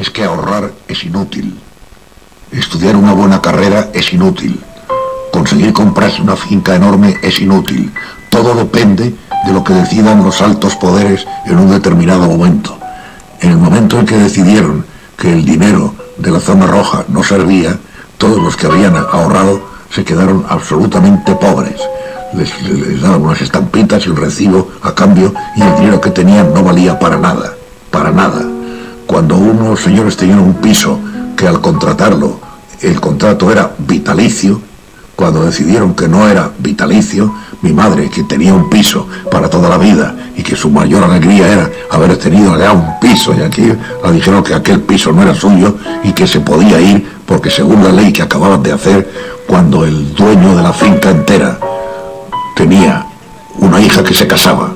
es que ahorrar es inútil. Estudiar una buena carrera es inútil. Conseguir comprarse una finca enorme es inútil. Todo depende de lo que decidan los altos poderes en un determinado momento. En el momento en que decidieron que el dinero de la zona roja no servía, todos los que habían ahorrado se quedaron absolutamente pobres. Les, daban unas estampitas y un recibo a cambio y el dinero que tenían no valía para nada, para nada. Cuando unos señores tenían un piso que al contratarlo el contrato era vitalicio, cuando decidieron que no era vitalicio, mi madre, que tenía un piso para toda la vida y que su mayor alegría era haber tenido allá un piso, y aquí le dijeron que aquel piso no era suyo y que se podía ir porque según la ley que acababan de hacer, cuando el dueño de la finca entera tenía una hija que se casaba,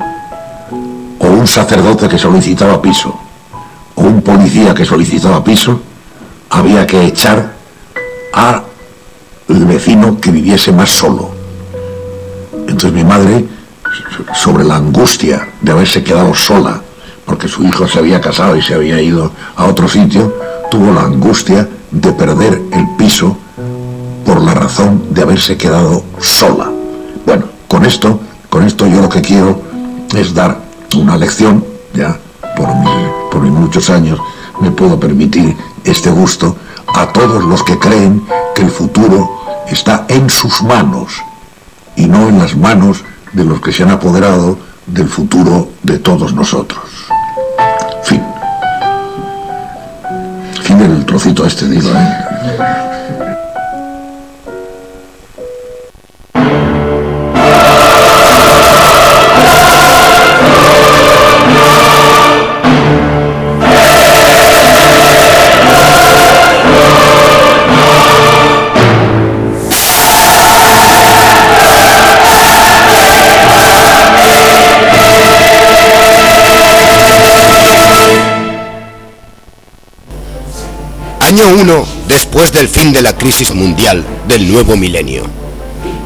o un sacerdote que solicitaba piso, un policía que solicitaba piso, había que echar a el vecino que viviese más solo. Entonces mi madre, sobre la angustia de haberse quedado sola, porque su hijo se había casado y se había ido a otro sitio, tuvo la angustia de perder el piso por la razón de haberse quedado sola. Bueno, con esto, con esto yo lo que quiero es dar una lección, ya por, por muchos años me puedo permitir este gusto a todos los que creen que el futuro está en sus manos y no en las manos de los que se han apoderado del futuro de todos nosotros. Fin. Fin del trocito este, digo, ¿eh? 1 después del fin de la crisis mundial del nuevo milenio.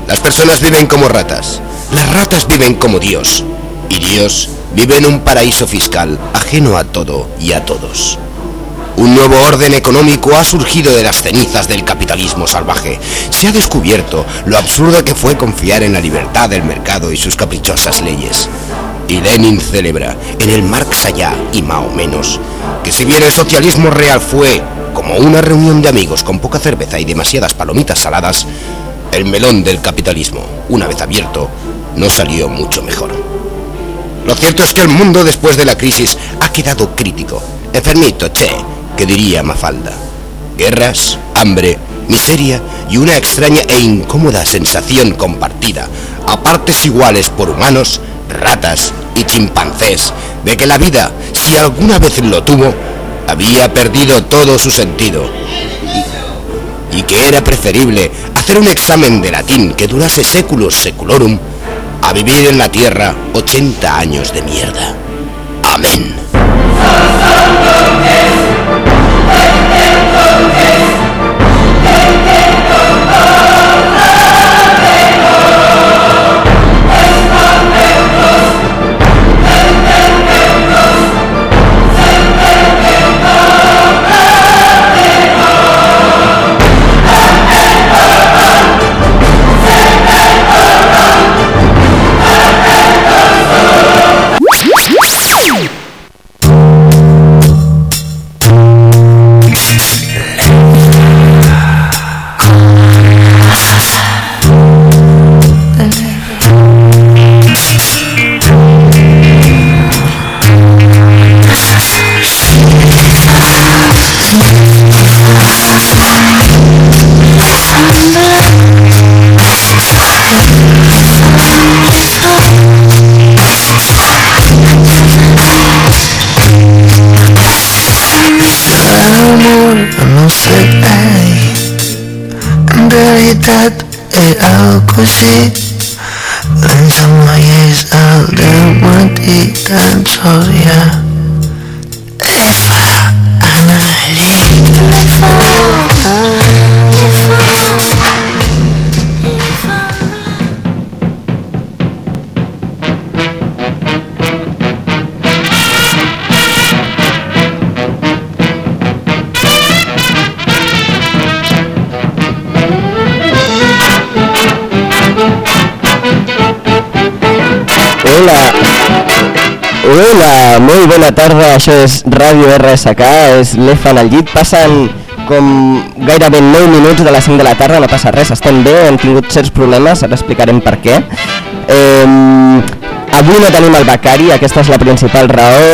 Las personas viven como ratas, las ratas viven como Dios, y Dios vive en un paraíso fiscal ajeno a todo y a todos. Un nuevo orden económico ha surgido de las cenizas del capitalismo salvaje. Se ha descubierto lo absurdo que fue confiar en la libertad del mercado y sus caprichosas leyes. Y Lenin celebra, en el Marx allá y Mao menos, que si bien el socialismo real fue como una reunión de amigos con poca cerveza y demasiadas palomitas saladas, el melón del capitalismo, una vez abierto, no salió mucho mejor. Lo cierto es que el mundo después de la crisis ha quedado crítico, enfermito, che, que diría Mafalda. Guerras, hambre, miseria y una extraña e incómoda sensación compartida, a partes iguales por humanos, ratas y chimpancés, de que la vida, si alguna vez lo tuvo, había perdido todo su sentido y, que era preferible hacer un examen de latín que durase séculos seculorum a vivir en la tierra 80 años de mierda. Amén. they are pussy Lens on my ears, I'll do what he yeah. Hola. Molt bona tarda, això és Ràdio RSK, és l'EFA en el llit, passen com gairebé 9 minuts de les 5 de la tarda, no passa res, estem bé, hem tingut certs problemes, ara explicarem per què. Eh, avui no tenim el becari, aquesta és la principal raó,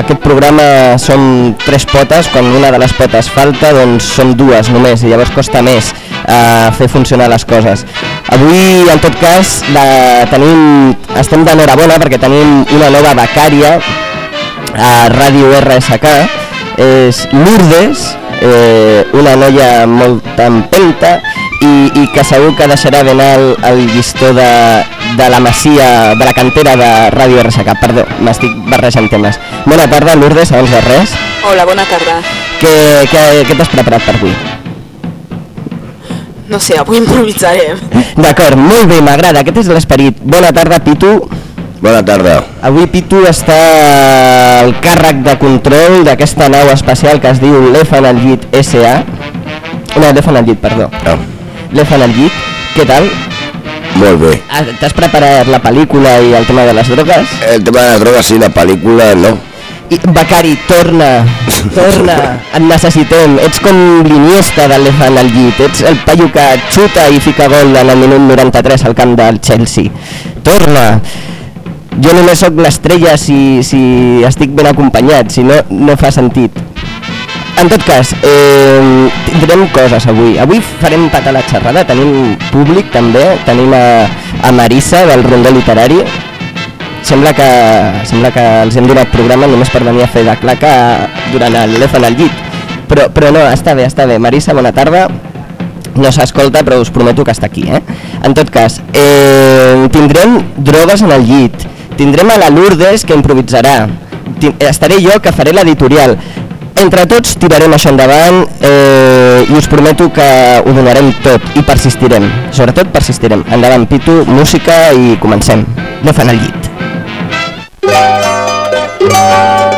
aquest programa són tres potes, quan una de les potes falta doncs són dues només i llavors costa més eh, fer funcionar les coses. Avui, en tot cas, la tenim, estem d'enhorabona perquè tenim una nova becària a Ràdio RSK, és Lourdes, eh, una noia molt empenta i, i que segur que deixarà ben alt el llistó de, de la masia, de la cantera de Ràdio RSK. Perdó, m'estic barrejant temes. Bona tarda, Lourdes, abans de res. Hola, bona tarda. Què, què, què t'has preparat per avui? No sé, avui improvisarem. D'acord, molt bé, m'agrada, aquest és l'esperit. Bona tarda, Pitu. Bona tarda. Avui Pitu està al càrrec de control d'aquesta nau espacial que es diu l'Elefant al llit SA. No, l'Elefant al llit, perdó. Ah, L'Elefant al llit, què tal? molt bé. Ah, T'has preparat la pel·lícula i el tema de les drogues? El tema de la droga sí, la pel·lícula no. Becari, torna, torna, et necessitem. Ets com l'Iniesta de l'Elefant al llit, ets el paio que xuta i fica gol en el minut 93 al camp del Chelsea. Torna! Jo només sóc l'estrella si, si estic ben acompanyat, si no, no fa sentit. En tot cas, eh, tindrem coses avui. Avui farem patar la xerrada, tenim públic també, tenim a, a Marissa del Rondó Literari, sembla que, sembla que els hem donat programa només per venir a fer de claca durant l'Elefant al llit. Però, però no, està bé, està bé. Marissa, bona tarda. No s'escolta, però us prometo que està aquí, eh? En tot cas, eh, tindrem drogues en el llit. Tindrem a la Lourdes, que improvisarà. Ti- Estaré jo, que faré l'editorial. Entre tots tirarem això endavant eh, i us prometo que ho donarem tot i persistirem. Sobretot persistirem. Endavant, Pitu, música i comencem. No fan el llit. Thank you.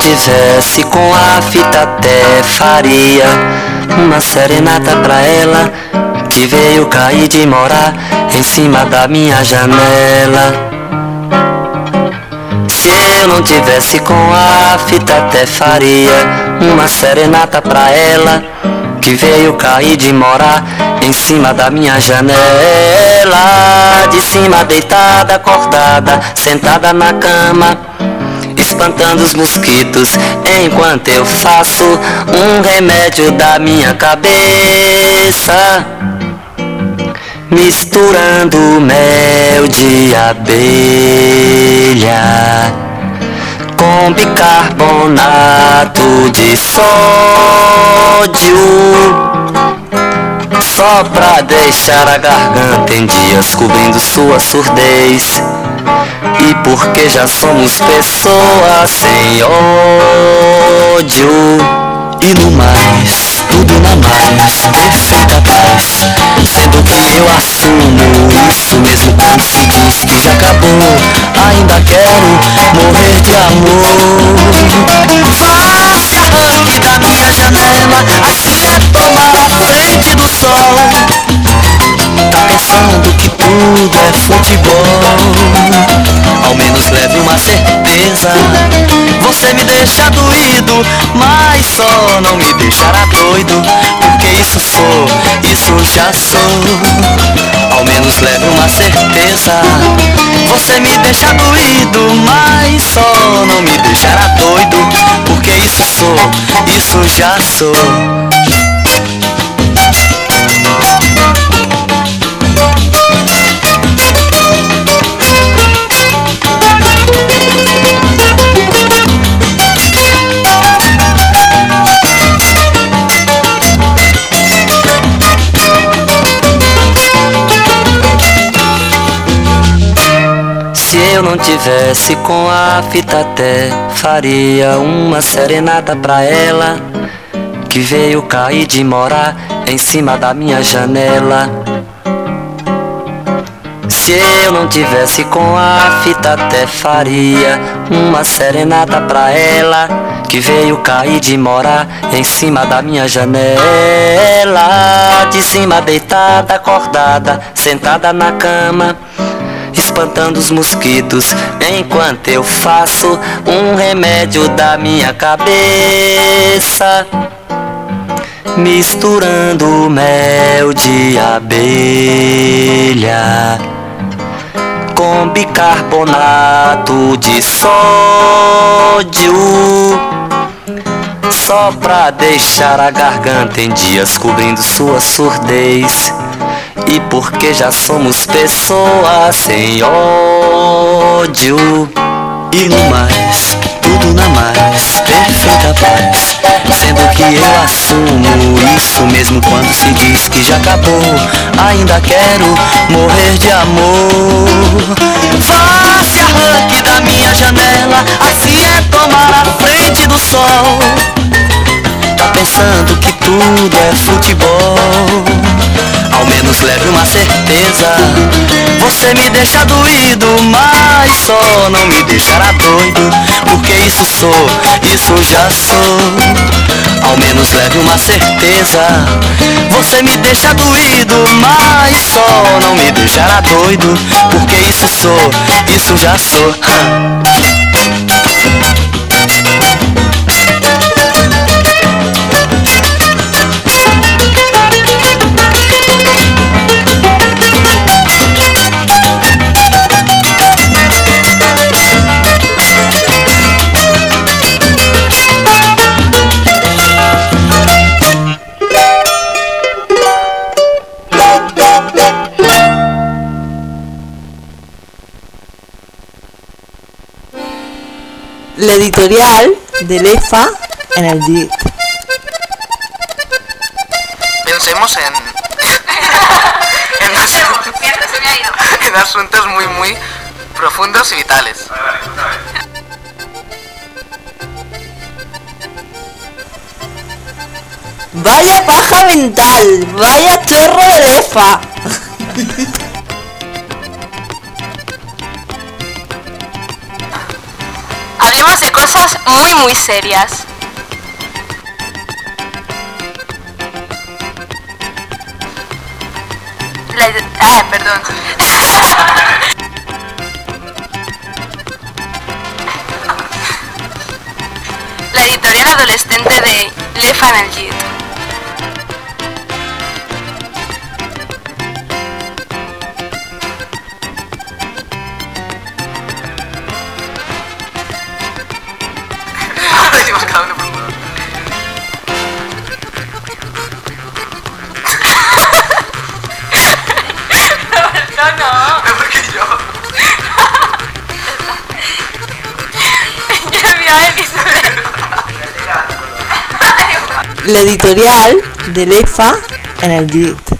Se eu não tivesse com a fita até faria uma serenata pra ela que veio cair de morar em cima da minha janela. Se eu não tivesse com a fita até faria uma serenata pra ela que veio cair de morar em cima da minha janela. De cima deitada, acordada, sentada na cama espantando os mosquitos enquanto eu faço um remédio da minha cabeça. Misturando mel de abelha com bicarbonato de sódio. Só pra deixar a garganta em dias cobrindo sua surdez. E porque já somos pessoas sem ódio. E no mais, tudo na mais, pra trás Sendo que eu assumo isso mesmo com signos que já acabou. Ainda quero morrer de amor. Vai, arranque da minha janela Assim é tomar a frente do sol Pensando que tudo é futebol. Ao menos leve uma certeza Você me deixa doído Mas só não me deixará doido Porque isso sou, isso já sou. Ao menos leve uma certeza Você me deixa doído Mas só não me deixará doido Porque isso sou, isso já sou eu não tivesse com a fita até faria uma serenata pra ela que veio cair de morar em cima da minha janela. Se eu não tivesse com a fita até faria uma serenata pra ela que veio cair de morar em cima da minha janela. De cima deitada, acordada, sentada na cama espantando os mosquitos, enquanto eu faço um remédio da minha cabeça, misturando mel de abelha com bicarbonato de sódio. Só pra deixar a garganta em dias cobrindo sua surdez. E porque já somos pessoas sem ódio. E no mais, tudo na mais, perfeita paz. Sendo que eu assumo isso mesmo quando se diz que já acabou. Ainda quero morrer de amor. Vá se arranque da minha janela, assim é tomar a frente do sol. Tá pensando que tudo é futebol. Ao menos leve uma certeza. Você me deixa doído, mas só não me deixará doido. Porque isso sou, isso já sou. Ao menos leve uma certeza. Você me deixa doído, mas só não me deixará doido. Porque isso sou, isso já sou. L'editorial de l'EFA en el llit. Pensemos en. en, asu- en asuntos muy, muy profundos y vitales. Vaya paja mental, vaya chorro de l'EFA. muy serias. La ah, perdón. La editorial adolescente de Le Fanalgit. la editorial del EFA en el directo.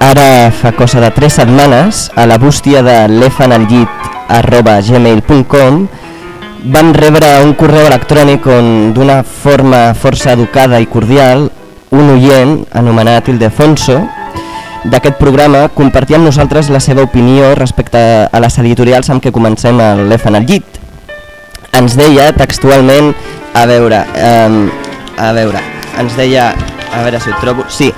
Ara fa cosa de tres setmanes, a la bústia de l'Efan al llit gmail.com vam rebre un correu electrònic on d'una forma força educada i cordial un oient anomenat Ildefonso d'aquest programa compartia amb nosaltres la seva opinió respecte a les editorials amb què comencem l'Efan al llit. Ens deia textualment, a veure, um, a veure, ens deia, a veure si ho trobo, sí,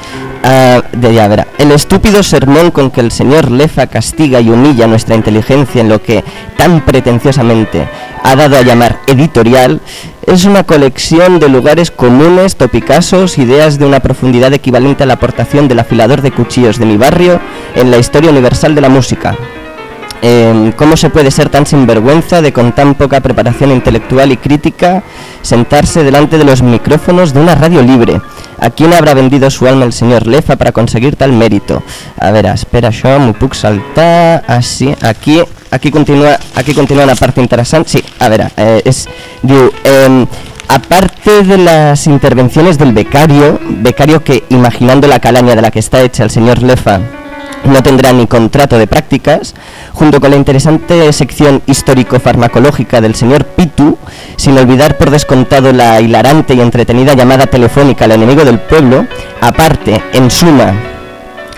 deia, a ver, el estúpido sermón con que el señor Lefa castiga y humilla nuestra inteligencia en lo que tan pretenciosamente ha dado a llamar editorial es una colección de lugares comunes, topicazos, ideas de una profundidad equivalente a la aportación del afilador de cuchillos de mi barrio en la historia universal de la música. Eh, ¿Cómo se puede ser tan sinvergüenza de con tan poca preparación intelectual y crítica sentarse delante de los micrófonos de una radio libre? ¿A quién habrá vendido su alma el señor Lefa para conseguir tal mérito? A ver, espera això, m'ho puc saltar... Aquí, aquí continua, aquí continua una part interessant. Sí, a veure, eh. Eh, Aparte de las intervenciones del becario, becario que, imaginando la calaña de la que está hecha el señor Lefa, no tendrá ni contrato de prácticas, junto con la interesante sección histórico-farmacológica del señor Pitu, sin olvidar por descontado la hilarante y entretenida llamada telefónica al enemigo del pueblo, aparte, en suma,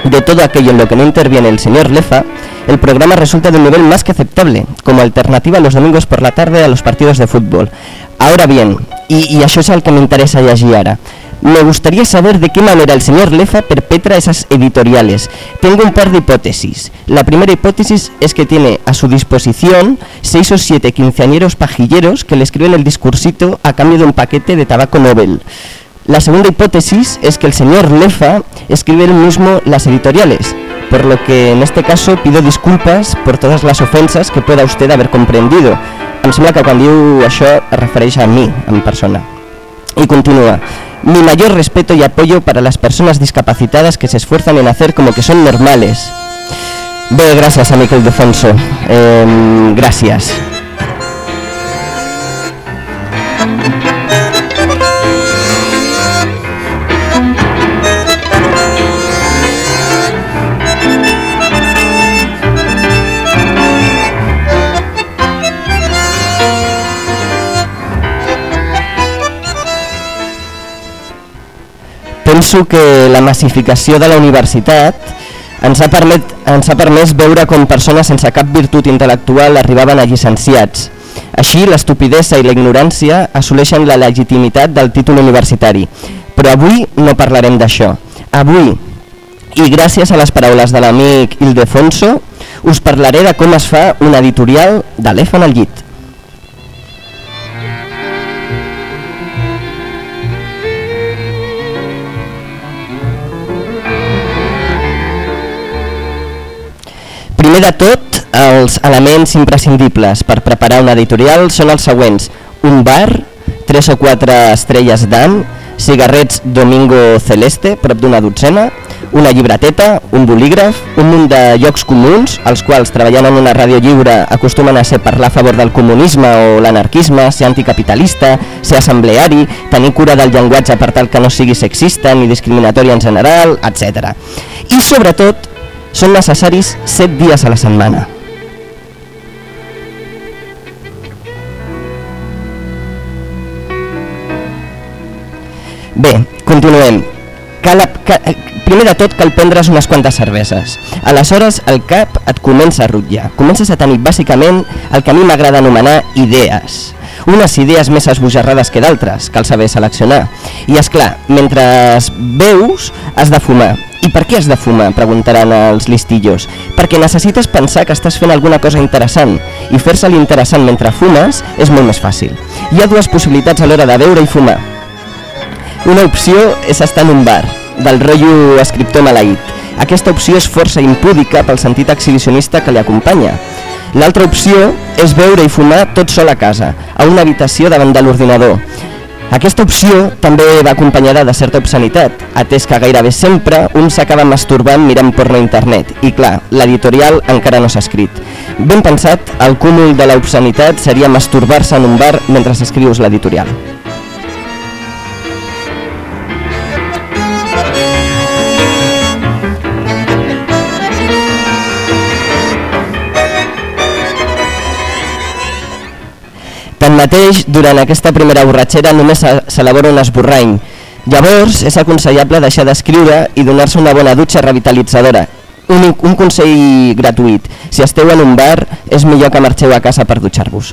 de todo aquello en lo que no interviene el señor Lefa, el programa resulta de un nivel más que aceptable, como alternativa los domingos por la tarde a los partidos de fútbol. Ahora bien, y, y això és el que m'interessa llegir ara, me gustaría saber de qué manera el señor Lefa perpetra esas editoriales. Tengo un par de hipótesis. La primera hipótesis es que tiene a su disposición seis o siete quinceañeros pajilleros que le escriben el discursito a cambio de un paquete de tabaco Nobel. La segunda hipótesis es que el señor Lefa escribe él mismo las editoriales, por lo que en este caso pido disculpas por todas las ofensas que pueda usted haber comprendido. Em sembla que quan diu això es refereix a mi, persona. Y continúa. Mi mayor respeto y apoyo para las personas discapacitadas que se esfuerzan en hacer como que son normales. Bé, gràcies a Miquel Defonso. Eh, gràcies. Penso que la massificació de la universitat ens ha, permet, ens ha permès veure com persones sense cap virtut intel·lectual arribaven a llicenciats. Així, l'estupidesa i la ignorància assoleixen la legitimitat del títol universitari. Però avui no parlarem d'això. Avui, i gràcies a les paraules de l'amic Ildefonso, us parlaré de com es fa un editorial d'Elefant al llit. Primer de tot, els elements imprescindibles per preparar una editorial són els següents. Un bar, tres o quatre estrelles d'an, cigarrets Domingo Celeste, prop d'una dotzena, una llibreteta, un bolígraf, un munt de llocs comuns, els quals treballant en una ràdio lliure acostumen a ser parlar a favor del comunisme o l'anarquisme, ser anticapitalista, ser assembleari, tenir cura del llenguatge per tal que no sigui sexista ni discriminatori en general, etc. I sobretot, són necessaris 7 dies a la setmana. Bé, continuem. Cal, cal, primer de tot cal prendre's unes quantes cerveses. Aleshores el cap et comença a rutllar. Comences a tenir bàsicament el que a mi m'agrada anomenar idees. Unes idees més esbojarrades que d'altres, cal saber seleccionar. I és clar, mentre beus has de fumar. I per què has de fumar? Preguntaran els listillos. Perquè necessites pensar que estàs fent alguna cosa interessant i fer-se l'interessant mentre fumes és molt més fàcil. Hi ha dues possibilitats a l'hora de beure i fumar. Una opció és estar en un bar, del rotllo escriptor maleït. Aquesta opció és força impúdica pel sentit exhibicionista que li acompanya. L'altra opció és beure i fumar tot sol a casa, a una habitació davant de l'ordinador. Aquesta opció també va acompanyada de certa obscenitat, atès que gairebé sempre un s'acaba masturbant mirant porno a internet, i clar, l'editorial encara no s'ha escrit. Ben pensat, el cúmul de l'obscenitat seria masturbar-se en un bar mentre escrius l'editorial. Tanmateix, durant aquesta primera borratxera només s'elabora un esborrany. Llavors, és aconsellable deixar d'escriure i donar-se una bona dutxa revitalitzadora. Un, un consell gratuït. Si esteu en un bar, és millor que marxeu a casa per dutxar-vos.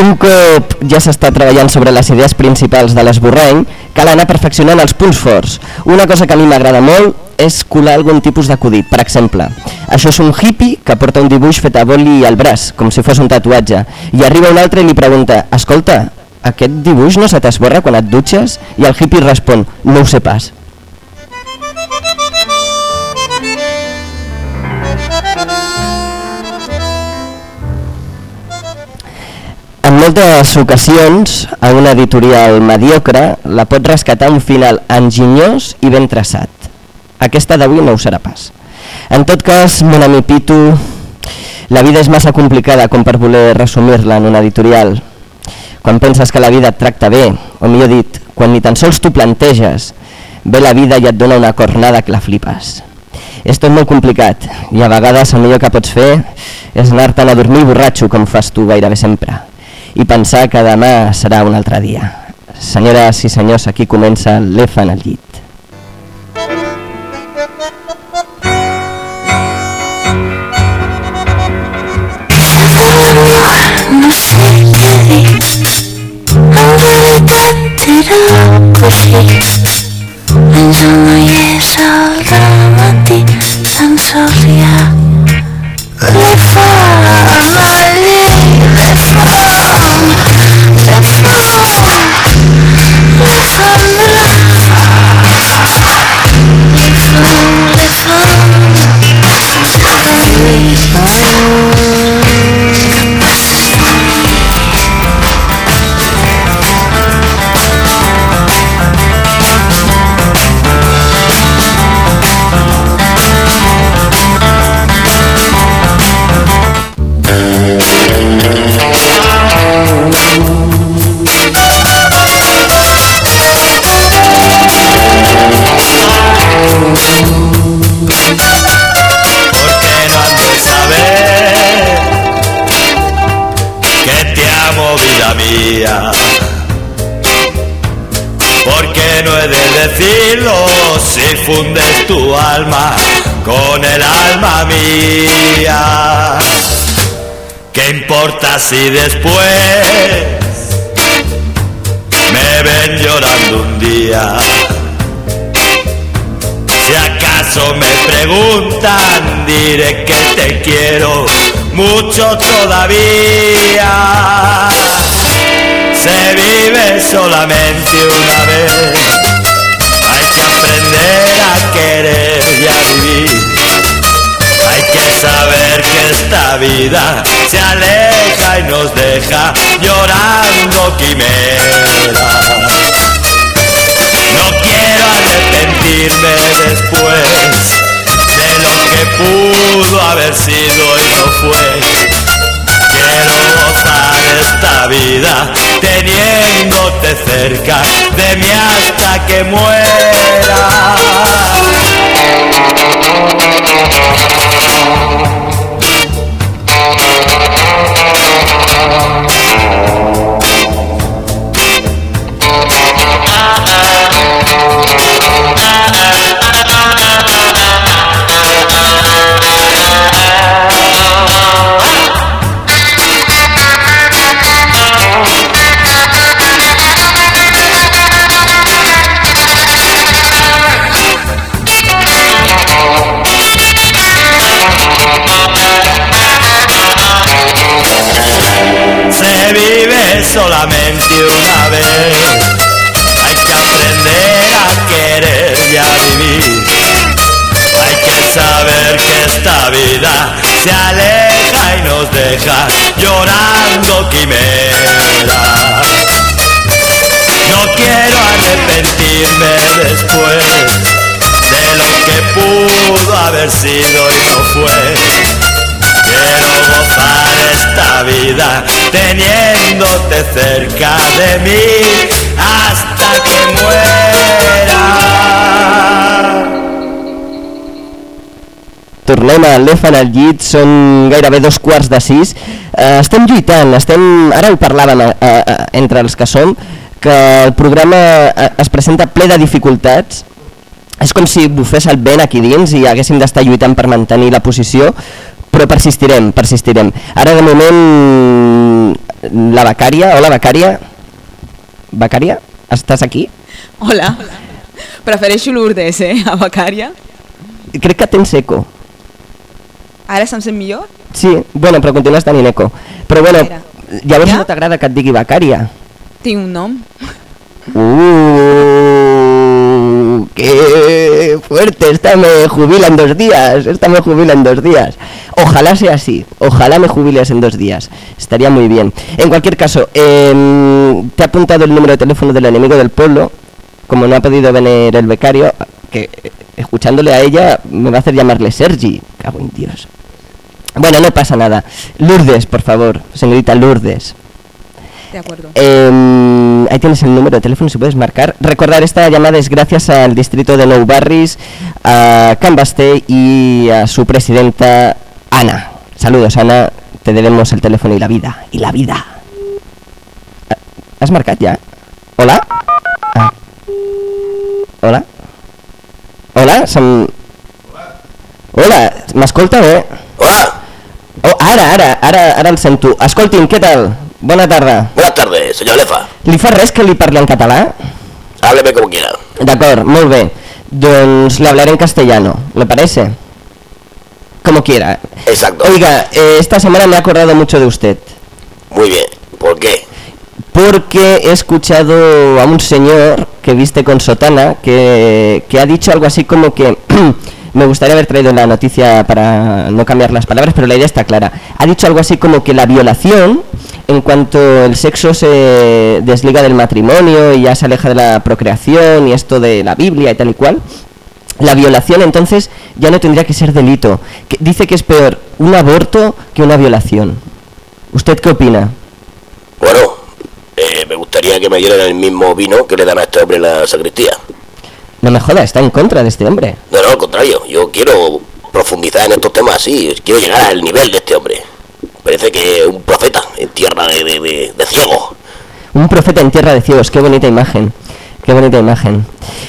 Un cop ja s'està treballant sobre les idees principals de l'esborrany, cal anar perfeccionant els punts forts. Una cosa que a mi m'agrada molt és colar algun tipus d'acudit. Per exemple, això és un hippie que porta un dibuix fet a boli al braç, com si fos un tatuatge, i arriba un altre i li pregunta, escolta, aquest dibuix no se t'esborra quan et dutxes? I el hippie respon, no ho sé pas. moltes ocasions, a una editorial mediocre la pot rescatar un final enginyós i ben traçat. Aquesta d'avui no ho serà pas. En tot cas, mon ami Pitu, la vida és massa complicada com per voler resumir-la en una editorial. Quan penses que la vida et tracta bé, o millor dit, quan ni tan sols tu planteges, ve la vida i et dona una cornada que la flipes. És tot molt complicat i a vegades el millor que pots fer és anar-te'n a dormir borratxo com fas tu gairebé sempre i pensar que demà serà un altre dia. Senyores i senyors, aquí comença l'EFA en el llit. wishes Enjoy this old romantic and Sophia Live for our fundes tu alma con el alma mía. ¿Qué importa si después me ven llorando un día? Si acaso me preguntan, diré que te quiero mucho todavía. Se vive solamente una vez, aprender querer y a vivir. Hay que saber que esta vida se aleja y nos deja llorando quimeras. No quiero arrepentirme después de lo que pudo haber sido y no fue. Quiero esta vida teniéndote cerca de mí hasta que muera. Se vive solamente una vez. Hay que aprender a querer y a vivir. Hay que saber que esta vida se aleja y nos deja llorando quimeras. No quiero arrepentirme después de lo que pudo haber sido y no fue. Esta vida teniéndote cerca de mí hasta que muera. Tornem a l'EFA en el llit, són gairebé dos quarts de sis. Eh, estem lluitant, estem, ara ho parlàvem eh, eh, entre els que som, que el programa eh, es presenta ple de dificultats. És com si bufés el vent aquí dins i haguéssim d'estar lluitant per mantenir la posició, però persistirem, persistirem. Ara de moment la becària, hola becària. Becària, estàs aquí? Hola. Prefereixo Lourdes, eh, a Becària. Crec que tens eco. Ara se'm sent millor? Sí, bueno, però continues tenint eco. Però bueno, llavors Ja? no t'agrada que et digui becària. Tinc un nom. Uh, fuerte, fuerte. Esta me jubila en dos días. Esta me jubila en dos días. Ojalá sea así. Ojalá me jubiles en dos días. Estaría muy bien. En cualquier caso, em, te ha apuntado el número de teléfono del enemigo del pueblo. Como no ha podido venir el becario, que eh, escuchándole a ella me va a hacer llamarle Sergi. Cago en Dios. Bueno, no pasa nada. Lourdes, por favor, señorita Lourdes. De acuerdo. Eh, ahí tienes el número de teléfono si puedes marcar. Recordar, esta llamada es gracias al distrito de Nou Barris, a Cambaste y a su presidenta Ana. Saludos, Ana. Te debemos el teléfono y la vida. Y la vida. ¿Has marcado ya? ¿Hola? Ah. ¿Hola? ¿Hola? Som... Hola, m'escolta bé? Hola. Oh, ara, ara, ara, ara el sento. Escolti'm, què tal? Bona tarda. Buenas tardes, señor Lefa. Li fa res que li parli en català? Hábleme como quiera. D'acord, molt bé. Doncs le hablaré en castellano, ¿le parece? Como quiera. Exacto. Oiga, eh, esta semana me he acordado mucho de usted. Muy bien. ¿Por qué? Porque he escuchado a un señor que viste con sotana que, que ha dicho algo así como que... me gustaría haber traído la noticia para no cambiar las palabras, pero la idea está clara. Ha dicho algo así como que la violación, en cuanto el sexo se desliga del matrimonio y ya se aleja de la procreación y esto de la Biblia y tal y cual, la violación entonces ya no tendría que ser delito. Que- dice que es peor un aborto que una violación. ¿Usted qué opina? Bueno, eh, me gustaría que me dieran el mismo vino que le dan a este hombre en la sacristía. No me joda, está en contra de este hombre. No, no, al contrario. Yo quiero profundizar en estos temas así. Quiero llegar al nivel de este hombre. Parece que un profeta en tierra de, de, de, de ciegos. Un profeta en tierra de ciegos, qué bonita imagen. Qué bonita imagen.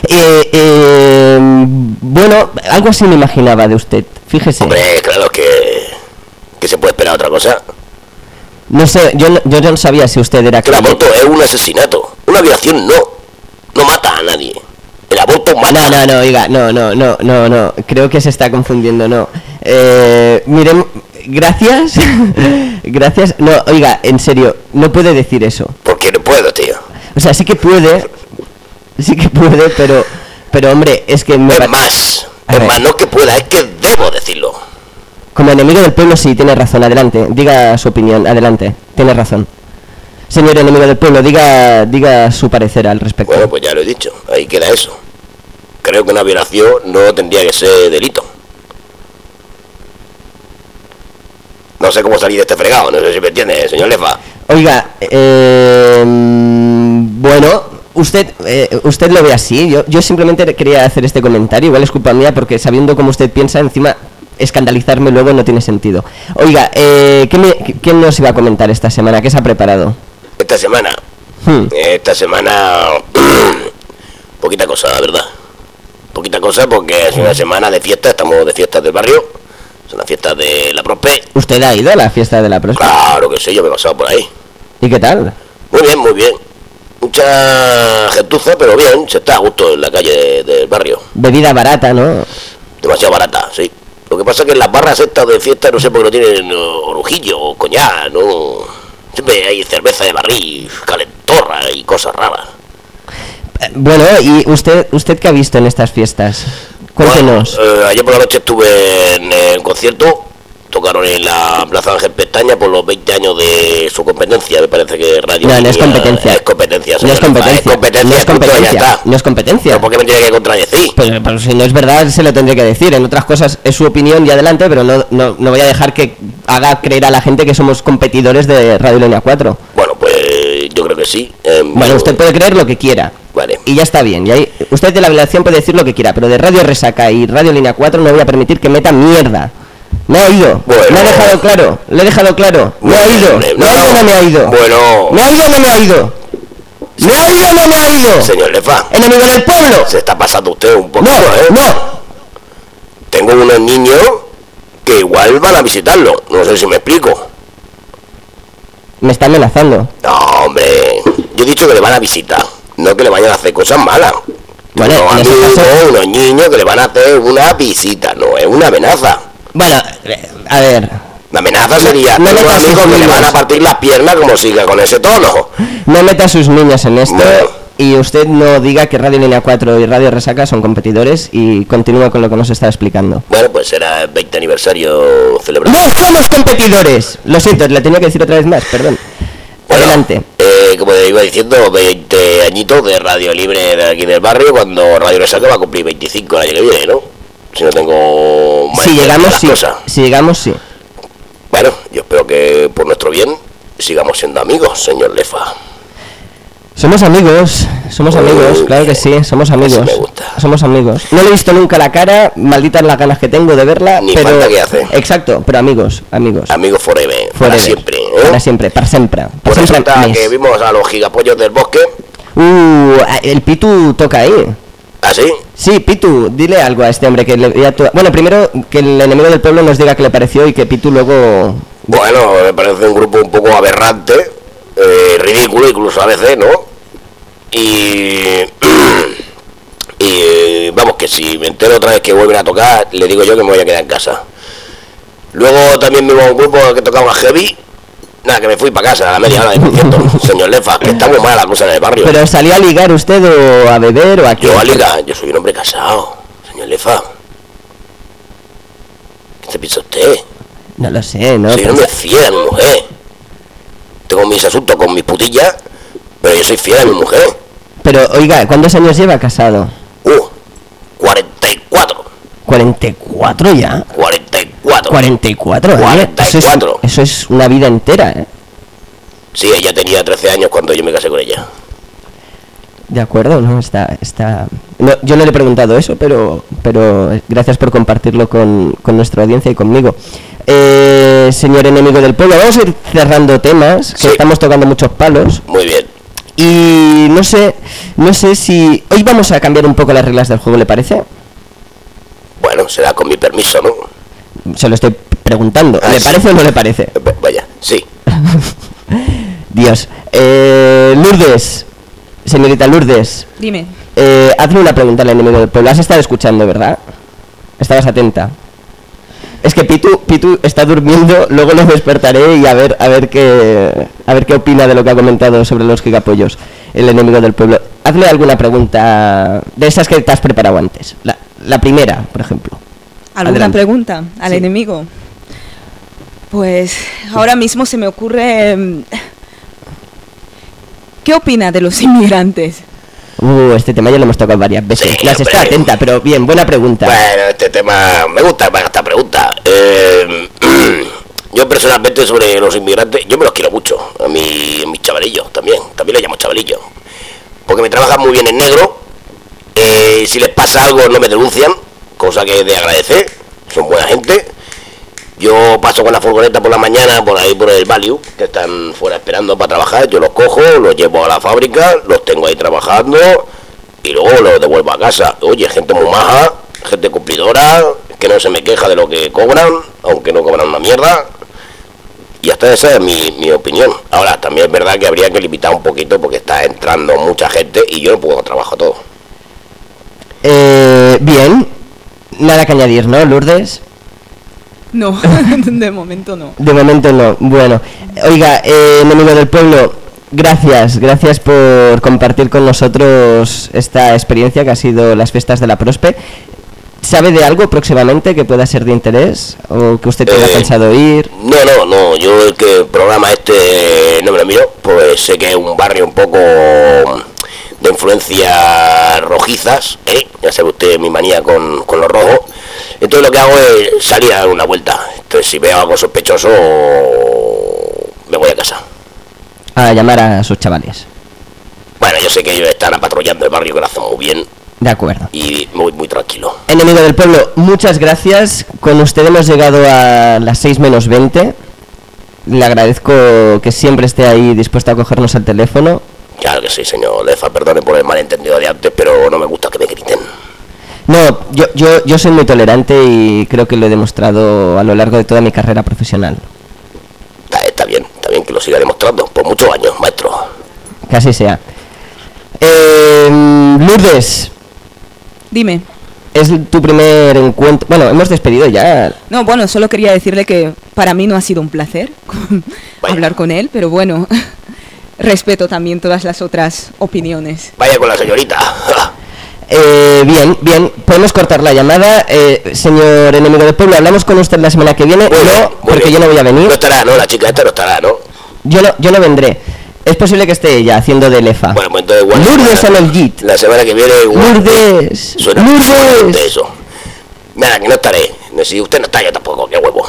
Eh, eh, bueno, algo así me imaginaba de usted, fíjese. Hombre, claro que, que se puede esperar otra cosa. No sé, yo no, yo no sabía si usted era Que el aborto es un asesinato. Una violación no. No mata a nadie. El aborto mata. No, no, no, oiga, no, no, no, no, no, creo que se está confundiendo, no. Eh, miren, gracias, gracias, no, oiga, en serio, no puede decir eso. Porque no puedo, tío. O sea, sí que puede, sí que puede, pero, pero hombre, es que me Es más. A Es ver. más, no que pueda, es que debo decirlo. Como enemigo del pueblo sí, tiene razón, adelante, diga su opinión, adelante, tiene razón. Señor enemigo del pueblo, diga, diga su parecer al respecto. Bueno, pues ya lo he dicho. Ahí queda eso. Creo que una violación no tendría que ser delito. No sé cómo salir de este fregado, no sé si me entiende, señor Lefa. Oiga, eh, bueno, usted eh, usted lo ve así. Yo, yo simplemente quería hacer este comentario. Igual es culpa mía porque sabiendo cómo usted piensa, encima escandalizarme luego no tiene sentido. Oiga, eh, ¿qué, me- qué nos iba a comentar esta semana? ¿Qué se ha preparado? Esta semana, Hmm, esta semana, poquita cosa, la verdad. Poquita cosa porque es una semana de fiesta, estamos de fiestas del barrio. Una fiesta de la Prospe. ¿Usted ha ido a la fiesta de la próxima? Claro que sí, yo me he pasado por ahí. ¿Y qué tal? Muy bien, muy bien. Mucha gentuza, pero bien, se está a gusto en la calle de- del barrio. Bebida barata, ¿no? demasiado barata, sí. Lo que pasa es que en las barras estas de fiesta no sé por qué no tienen orujillo o coñac, no. Siempre hay cerveza de barril, calentorra y cosas raras. Eh, Bueno, ¿y usted usted qué ha visto en estas fiestas? Cuéntenos. Bueno, eh, ayer por la noche estuve en el concierto, tocaron en la Plaza Ángel Pestaña por los 20 años de su competencia, me parece que Radio No, no es competencia. Es competencia, No es competencia. Es competencia, No es competencia. No es competencia. ¿Pero ¿Por qué me tiene que contradecir? Pues, pues si no es verdad, se lo tendré que decir. En otras cosas es su opinión y adelante, pero no, no, no voy a dejar que haga creer a la gente que somos competidores de Radio Línea 4. Bueno, pues yo creo que sí. em, Bueno, usted puede creer lo que quiera. Vale. Y ya está bien. Y ahí, usted de la violación puede decir lo que quiera, pero de Radio Resaca y Radio Línea 4 no voy a permitir que meta mierda. Me ha oído. Bueno. Me ha dejado claro. Le he dejado claro. Me ha. Bueno, ¿Me ha oído o no me ha oído? Bueno, ¿Me ha oído o no me ha oído? ¿Me ha oído o no me ha oído? señor Lefa, Enemigo del pueblo. se está pasando usted un poquito, No, ¿eh? no. Tengo unos niños que igual van a visitarlo. No sé si me explico. Me está amenazando. No, hombre. Yo he dicho que le van a visitar. No que le vayan a hacer cosas malas. Bueno, unos en ese caso- unos niños que le van a hacer una visita. No es una amenaza. Bueno, eh, a ver. La amenaza sería no que le niños. van a partir las piernas como siga con ese tono. No meta a sus niños en esto. Bueno. y usted no diga que Radio Línea 4 y Radio Resaca son competidores y continúa con lo que nos está explicando. Bueno, pues era el 20 aniversario celebrado. ¡No somos competidores! Lo siento, le tenía que decir otra vez más, perdón. Adelante. Eh, como iba diciendo, 20 añitos de Radio Libre de aquí del barrio, cuando Radio Resaca va a cumplir 25 el año que viene, ¿no? Si no tengo mal Si llegamos, sí. cosas. Si llegamos, sí. Bueno, yo espero que por nuestro bien sigamos siendo amigos, señor Lefa. Somos amigos, somos amigos, claro que sí, somos amigos. Somos amigos. No le he visto nunca la cara, malditas las ganas que tengo de verla, Ni pero falta que hace. Exacto, pero amigos, amigos. Amigos forever, para Forever. siempre. ¿eh? Para siempre, para siempre. Para siempre resulta mes. que vimos a los gigapollos del bosque. Uh, el Pitu toca ahí. ¿Ah, sí? Sí, Pitu, dile algo a este hombre que le ya Bueno, primero que el enemigo del pueblo nos diga qué le pareció y que Pitu luego Bueno, me parece un grupo un poco aberrante, eh, ridículo incluso a veces, ¿no? Y, y vamos, que si me entero otra vez que vuelven a tocar, le digo yo que me voy a quedar en casa. Luego también vimos un grupo que tocaba heavy. Nada, que me fui para casa a la media hora de concierto. Señor Lefa, que está muy mala la cosa en el barrio. Pero salía a ligar usted o a beber o a qué? Yo, Aliga, yo soy un hombre casado, señor Lefa. ¿Qué se piensa usted? No lo sé, ¿no? soy un hombre fiel a mi mujer. Tengo mis asuntos con mis putillas, pero yo soy fiel a mi mujer. Pero oiga, ¿cuántos años lleva casado? Uh, 44. 44 ya. 44. 44, ¿eh? Eso es, 44. eso es una vida entera, ¿eh? Sí, ella tenía 13 años cuando yo me casé con ella. De acuerdo, ¿no? Está, está... No, yo no le he preguntado eso, pero, pero eh, gracias por compartirlo con, con nuestra audiencia y conmigo. Eh, señor enemigo del pueblo, vamos a ir cerrando temas, que estamos tocando muchos palos. Muy bien. Y no sé, no sé si... Hoy vamos a cambiar un poco las reglas del juego, ¿le parece? Bueno, será con mi permiso, ¿no? Se lo estoy preguntando. Ah, ¿Le sí. parece o no le parece? V- Vaya, sí. Dios. Eh, Lourdes, señorita Lourdes, Dime. eh, hazle una pregunta al enemigo del pueblo. Has estado escuchando, ¿verdad? Estabas atenta. Es que Pitu, Pitu está durmiendo, luego lo despertaré y a ver, a ver qué, a ver qué opina de lo que ha comentado sobre los gigapollos, el enemigo del pueblo. Hazle alguna pregunta de esas que te has preparado antes. La, la primera, por ejemplo. ¿Alguna Adelante. pregunta al Sí. enemigo? Pues ahora mismo se me ocurre... mm, ¿Qué opina de los inmigrantes? Uh, este tema ya lo hemos tocado varias veces. Las está atenta, pero bien, buena pregunta. Bueno, este tema me gusta más esta pregunta. Eh, yo personalmente sobre los inmigrantes, yo me los quiero mucho. A mi, a mis chavalillos también, también les llamo chavalillos. Porque me trabajan muy bien en negro. eh, si les pasa algo no me denuncian, cosa que es de agradecer. Son buena gente. Yo paso con la furgoneta por la mañana por ahí por el Value, que están fuera esperando para trabajar. Yo los cojo, los llevo a la fábrica, los tengo ahí trabajando y luego los devuelvo a casa. Oye, gente muy maja, gente cumplidora, que no se me queja de lo que cobran, aunque no cobran una mierda. Y hasta esa es mi, mi opinión. Ahora, también es verdad que habría que limitar un poquito porque está entrando mucha gente y yo no puedo trabajar todo. Eh, bien, nada que añadir, ¿no, Lourdes? No, de momento no. De momento no. Bueno, oiga, eh, enemigo del pueblo, gracias, gracias por compartir con nosotros esta experiencia que ha sido las fiestas de la Prospe. ¿Sabe de algo próximamente que pueda ser de interés o que usted tenga Eh, pensado ir? No, no, no, yo el que programa este no me lo miro, pues sé que es un barrio un poco de influencias rojizas, ¿eh? ya sabe usted mi manía con, con los rojos. Entonces lo que hago es salir a dar una vuelta. Entonces si veo algo sospechoso, me voy a casa. A llamar a sus chavales. Bueno, yo sé que ellos están apatrullando el barrio que lo hacen muy bien De acuerdo. y muy, muy tranquilo. Enemigo del pueblo, muchas gracias. Con usted hemos llegado a las 6 menos 20. Le agradezco que siempre esté ahí dispuesto a cogernos el teléfono. Claro que sí, señor Lefa, perdone por el malentendido de antes, pero no me gusta que me griten. No, yo, yo, yo soy muy tolerante y creo que lo he demostrado a lo largo de toda mi carrera profesional. Está, está bien, está bien que lo siga demostrando por muchos años, maestro. Casi sea. Eh, Lourdes, Dime. es tu primer encuentro. Bueno, hemos despedido ya. No, bueno, solo quería decirle que para mí no ha sido un placer hablar con él, pero bueno, respeto también todas las otras opiniones. Vaya con la señorita. Eh, bien, bien, podemos cortar la llamada. Eh, señor enemigo del pueblo, ¿hablamos con usted la semana que viene? no, porque yo no voy a venir. No estará, ¿no? La chica esta no estará, ¿no? Yo no, yo no vendré. Es posible que esté ella haciendo de lefa. Bueno, pues entonces igual. Lourdes en el. La semana que viene igual. Lourdes. Suena Lourdes. de eso. Nada, que no estaré. Si usted no está, yo tampoco, qué huevo.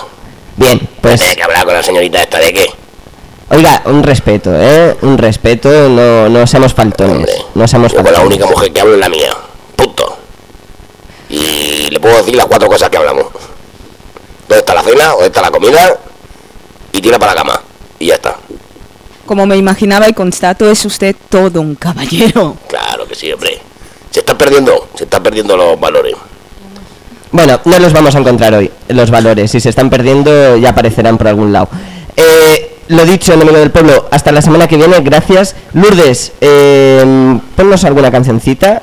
Bien, pues. Tiene que hablar con la señorita esta de qué. Oiga, un respeto, ¿eh? Un respeto, no, no seamos faltones. No seamos Yo con la faltones. única mujer que hablo es la mía. Punto. Y le puedo decir las cuatro cosas que hablamos. ¿Dónde está la cena? ¿Dónde está la comida? Y tira para la cama. Y ya está. Como me imaginaba y constato, es usted todo un caballero. Claro que sí, hombre. Se están perdiendo, se están perdiendo los valores. Bueno, no los vamos a encontrar hoy, los valores. Si se están perdiendo, ya aparecerán por algún lado. Eh, lo dicho, enemigo del pueblo, hasta la semana que viene, gracias. Lourdes, eh, ponnos alguna cancioncita.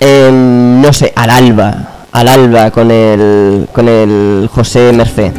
Eh, no sé, al alba. Al alba con el, con el José Mercé.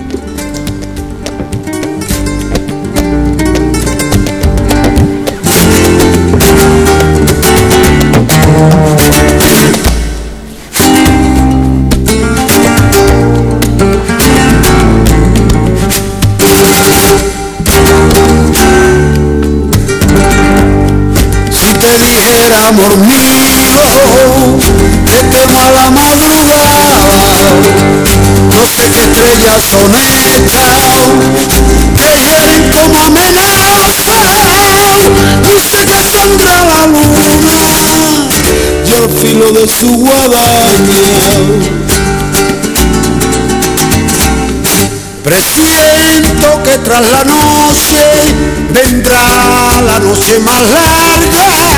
Su guadaña Presiento que tras la noche vendrá la noche más larga.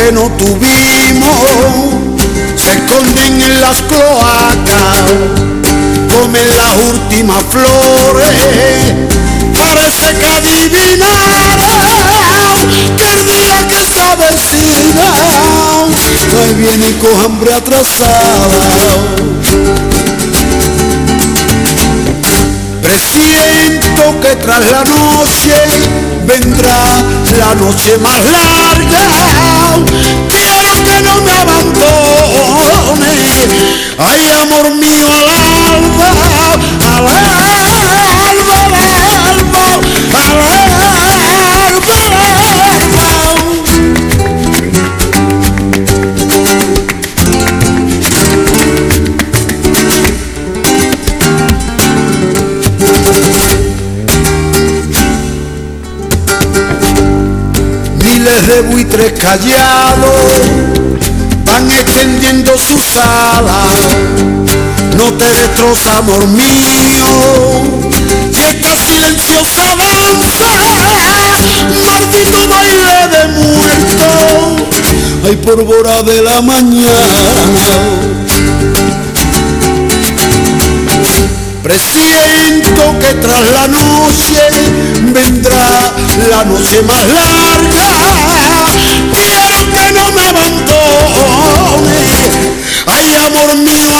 Que no tuvimos se esconden en las cloacas, comen las últimas flores. Parece que adivinaron que el día que se avecina, pues viene con hambre atrasada. Que tras la noche vendrá la noche más larga. Quiero que no me abandone. Ay, amor mío, callados van extendiendo sus alas. No te destroza, amor mío, esta silenciosa danza, maldito baile de muerto, hay pólvora de la mañana. Presiento que tras la noche vendrá la noche más larga. I am one of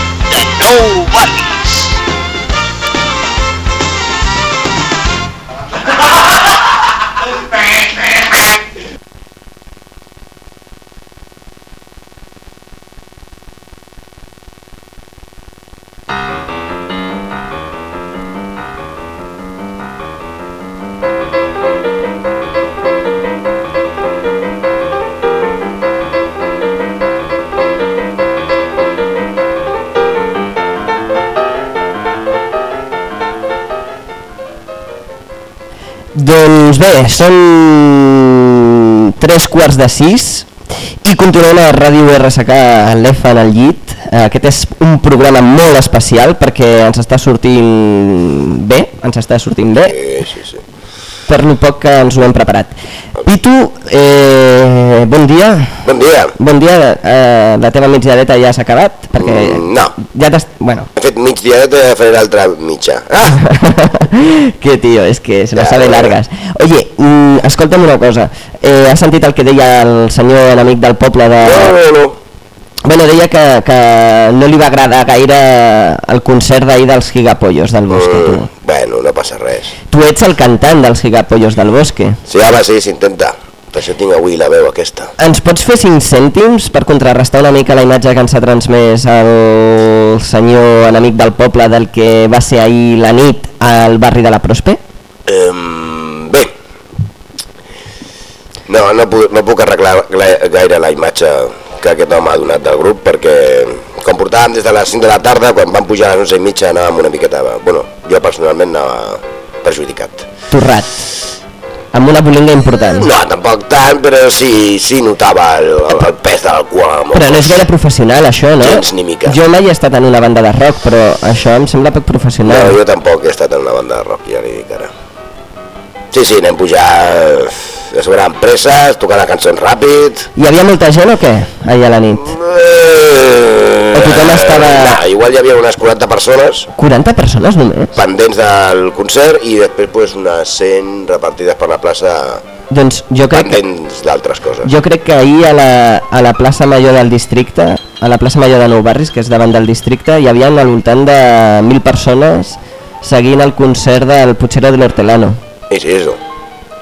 Oh, what? Bé, són tres quarts de sis i continuem a Ràdio RSK l'EFA en el llit. Eh, Aquest és un programa molt especial perquè ens està sortint bé, ens està sortint bé, Sí, sí, sí. per lo poc que ens ho hem preparat. Pitu, eh, bon dia. Bon dia. Bon dia, eh, la teva migdiadeta ja s'ha acabat? Perquè Mm, no. Ja t'has... Bueno, He fet mig dieta, faré l'altra mitja. Ah! que tío, es que se las Ya, sabe bueno. largas. Oye, mm, escolta'm una cosa. Eh, has sentit el que deia el senyor enemic del poble de... No, no, no. Bueno, deia que, que no li va agradar gaire el concert d'ahir dels Gigapollos del Bosque, tu. Mm, bueno, no passa res. Tu ets el cantant dels Gigapollos del Bosque. Sí, home, sí, s'intenta. Això tinc avui la veu aquesta. Ens pots fer 5 cèntims per contrarrestar una mica la imatge que ens ha transmès el senyor enemic del poble del que va ser ahir la nit al barri de la Prospe? Um, bé, no, no puc, no puc arreglar gla- gaire la imatge que aquest home ha donat del grup perquè com portàvem des de les 5 de la tarda, quan vam pujar a les 11 i mitja anàvem una miqueta... Bueno, jo personalment anava perjudicat. Torrat. Amb una bolinga important. No, tampoc tant, però sí, sí notava el, el, pes de l'alcohol. Però no és gaire professional, això, no? Gens ni mica. Jo mai he estat en una banda de rock, però això em sembla poc No, professional. jo tampoc he estat en una banda de rock, ja li dic ara. Sí, sí, anem pujant, amb presses, tocant cançons ràpid. Hi havia molta gent o què, ahir a la nit? Eh, O tothom estava- No, igual hi havia unes 40 persones 40 persones només? pendents del concert i després pues, unes 100 repartides per la plaça Doncs jo crec que, pendents d'altres coses. jo crec que ahir a la, a la plaça Major del districte, a la plaça Major de Nou Barris, que és davant del districte, hi havia al voltant de 1.000 persones seguint el concert del Puigceró de l'Hortelano. Sí, eso.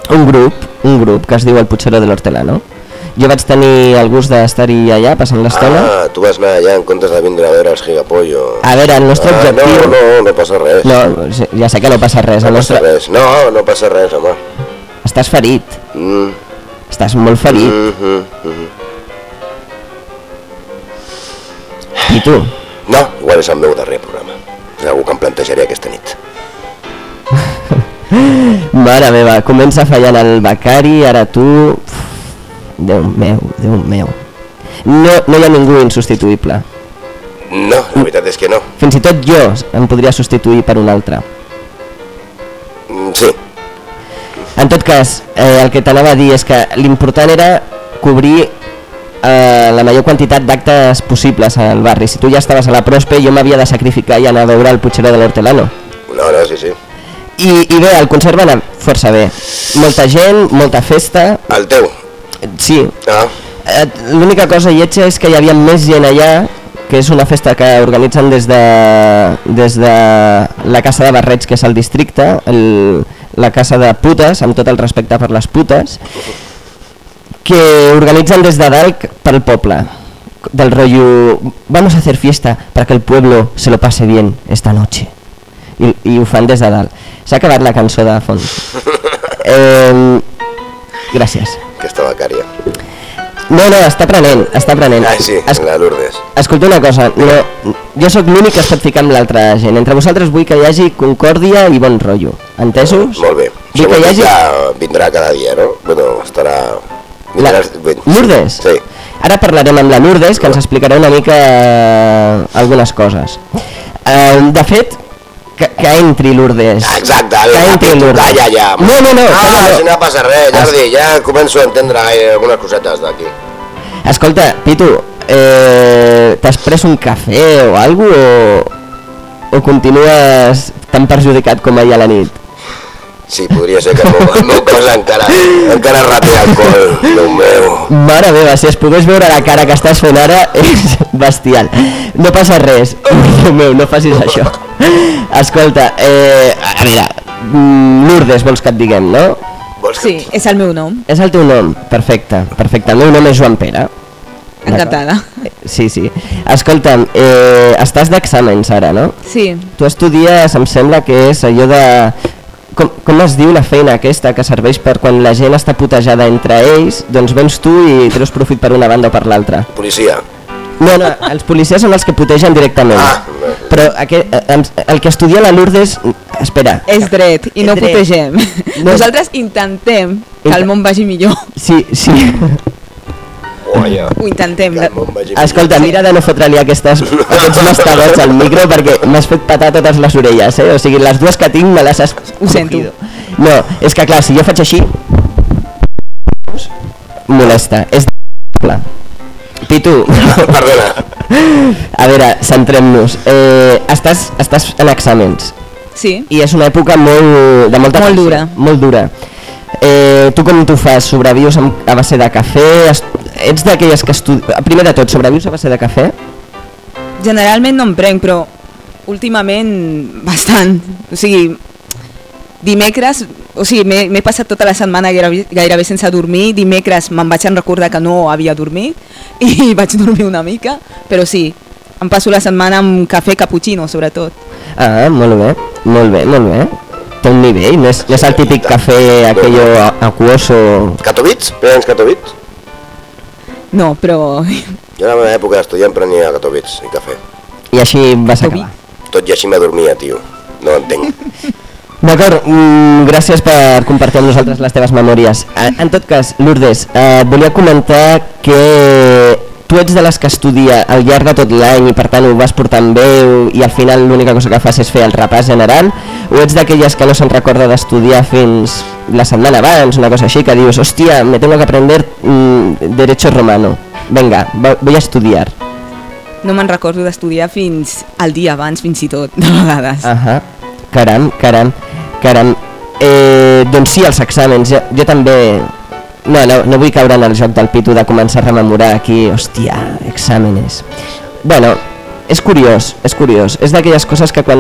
Un grup, un grup que es diu el Puigceró de l'Hortelano. Jo vaig tenir el gust d'estar-hi allà passant l'estona. Ah, tu vas anar allà en comptes de vindre a veure els Gigapollo. A veure, el nostre ah, objectiu... No, no, no passa res. No, ja sé que no passa res. No passa nostre... res. No, no passa res, home. Estàs ferit. Mm. Estàs molt ferit. Mm -hmm, mm -hmm. I tu? No, igual és el meu darrer programa. És algú que em plantejaré aquesta nit. Mare meva, comença fallant el becari, ara tu... Uf, Déu meu, Déu meu. No, no hi ha ningú insubstituïble. No, la veritat és que no. Fins i tot jo em podria substituir per un altre. Mm, Sí, En tot cas, eh, el que t'anava a dir és que l'important era cobrir eh, la major quantitat d'actes possibles al barri. Si tu ja estaves a la Prospe, jo m'havia de sacrificar i anar a veure el Puigceró de l'Hortelano. no, no, sí, sí. I, I bé, el concert va anar força bé. Molta gent, molta festa. El teu? Sí. Ah. L'única cosa lletja és que hi havia més gent allà, que és una festa que organitzen des de, des de la Casa de Barrets, que és el districte, el, la Casa de Putes, amb tot el respecte per les putes, que organitzen des de dalt pel poble del rollo vamos a hacer fiesta para que el pueblo se lo pase bien esta noche i, i ho fan des de dalt s'ha acabat la cançó de fons eh, gràcies Aquesta becària. no, no, està prenent, està prenent. Ah, sí, la Lourdes. Escolta una cosa, no, jo sóc l'únic que es pot ficar amb l'altra gent. Entre vosaltres vull que hi hagi concòrdia i bon rotllo. Entesos? Molt bé. Vull que hi hagi... Ja vindrà cada dia, no? Bueno, estarà... La... Vindràs... ven- Lourdes? Sí. Ara parlarem amb la Lourdes, que ens explicarà una mica eh, algunes coses. Eh, de fet, que, que entri Lourdes. Exacte, que entri Lourdes. Calla ja. No, no, no. Ah, no. si no passa res, Jordi, ja començo a entendre eh, algunes cosetes d'aquí. Escolta, Pitu, eh, t'has pres un cafè o alguna o, o continues tan perjudicat com ahir a la nit? Sí, podria ser que el meu, el meu cos encara, encara rati alcohol, Déu meu. Mare meva, si es pogués veure la cara que estàs fent ara, és bestial. No passa res, Déu meu, no facis això. Escolta, eh, a veure, mm, Lourdes vols que et diguem, no? Sí, és el meu nom. És el teu nom, perfecte, perfecte. El meu nom és Joan Pere. Encantada. Sí, sí. Escolta'm, eh, estàs d'exàmens ara, no? Sí. Tu estudies, em sembla que és allò de... Com, com es diu la feina aquesta que serveix per quan la gent està putejada entre ells, doncs vens tu i treus profit per una banda o per l'altra. Policia. No, no, els policies són els que putegen directament. Ah, però aquest, eh, el que estudia la Lourdes... Espera. És dret i no dret. protegem. No. Nosaltres intentem que el món vagi millor. Sí, sí. Ho intentem. Escolta, mira de no fotre-li aquestes, aquests mastegots al micro perquè m'has fet patar totes les orelles, eh? O sigui, les dues que tinc me les has... Ho sento. No, és que clar, si jo faig així... Molesta. És... Clar. Pitu. Perdona. A veure, centrem-nos. Eh, estàs, estàs en exàmens. Sí. I és una època molt, de molta Molt pressió, dura. Molt dura. Eh, tu com t'ho fas? Sobrevius amb, a base de cafè? Es, ets d'aquelles que estudi... Primer de tot, sobrevius a base de cafè? Generalment no em prenc, però últimament bastant. O sigui, dimecres, o sigui, m'he passat tota la setmana gairebé, gairebé sense dormir. Dimecres me'n vaig recordar que no havia dormit i vaig dormir una mica, però sí, em passo la setmana amb cafè cappuccino, sobretot. Ah, molt bé, molt bé, molt bé. Té un nivell, no és, no és el típic cafè aquello aquoso... Katowice? Prens Katowice? No, però... Jo a la meva època d'estudiant prenia Katowice i cafè. I així vas acabar. Tot i així m'adormia, tio. No entenc. D'acord, mm, gràcies per compartir amb nosaltres les teves memòries. Eh, En tot cas, Lourdes, eh, volia comentar que tu ets de les que estudia al llarg de tot l'any i per tant ho vas portar amb veu i al final l'única cosa que fas és fer el repàs general o ets d'aquelles que no se'n recorda d'estudiar fins la setmana abans, una cosa així, que dius, hòstia, me tengo que aprender mm, derecho romano, venga, voy a estudiar. No me'n recordo d'estudiar fins al dia abans, fins i tot, de vegades. Ahà, caram, caram, caram. Eh, doncs sí, els exàmens, jo, jo també... No, no, no vull caure en el joc del pitu de començar a rememorar aquí, hòstia, exàmenes. Bueno, és curiós, és curiós. És d'aquelles coses que quan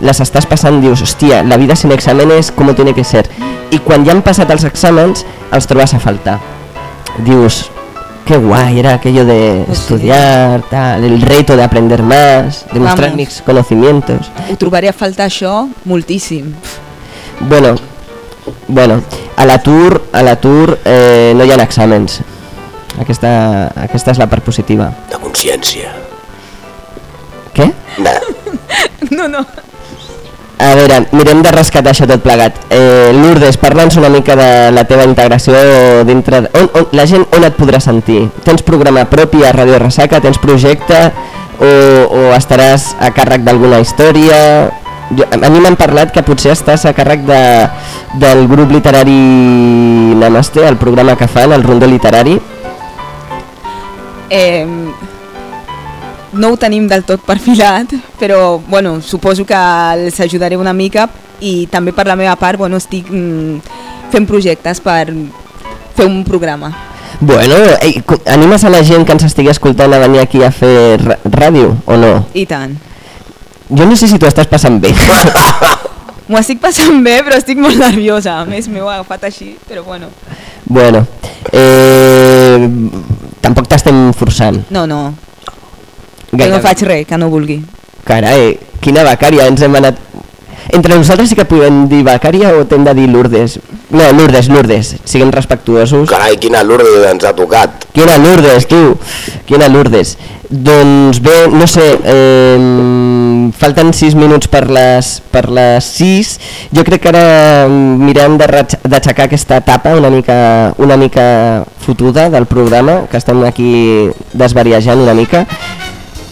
les estàs passant dius, hòstia, la vida sin exámenes, com tiene que ser? I quan ja han passat els exàmens, els trobes a faltar. Dius, qué guay, era aquello de estudiar, tal, el reto de aprender más, demostrar Vamos. mis conocimientos. Ho trobaré a faltar això moltíssim. Bueno, bueno, a l'atur, a l'atur eh, no hi ha exàmens. Aquesta, aquesta és la part positiva. De consciència. Què? No. No, no. A veure, mirem de rescatar això tot plegat. Eh, Lourdes, parla'ns una mica de la teva integració dintre... De, on, on, la gent on et podrà sentir? Tens programa propi a Radio Ressaca? Tens projecte? O, o estaràs a càrrec d'alguna història? Jo, a mi m'han parlat que potser estàs a càrrec de, del grup literari Namaste, el programa que fan, el Rondó Literari. Eh, no ho tenim del tot perfilat, però bueno, suposo que els ajudaré una mica i també per la meva part bueno, estic mm, fent projectes per fer un programa. Bueno, ei, animes a la gent que ens estigui escoltant a venir aquí a fer ràdio, o no? I tant. Jo no sé si tu estàs passant bé. M'ho estic passant bé, però estic molt nerviosa. A més, m'heu agafat així, però bueno. Bueno, eh, tampoc t'estem forçant. No, no, que no faig res que no vulgui. Carai, quina becària, ens hem anat... Entre nosaltres sí que podem dir Becària o t'hem de dir Lourdes? No, Lourdes, Lourdes, siguem respectuosos. Carai, quina Lourdes ens ha tocat. Quina Lourdes, tu, quina Lourdes. Doncs bé, no sé, eh, falten 6 minuts per les, per les 6. Jo crec que ara mirem d'aixecar aquesta etapa una mica, una mica fotuda del programa, que estem aquí desvariejant una mica.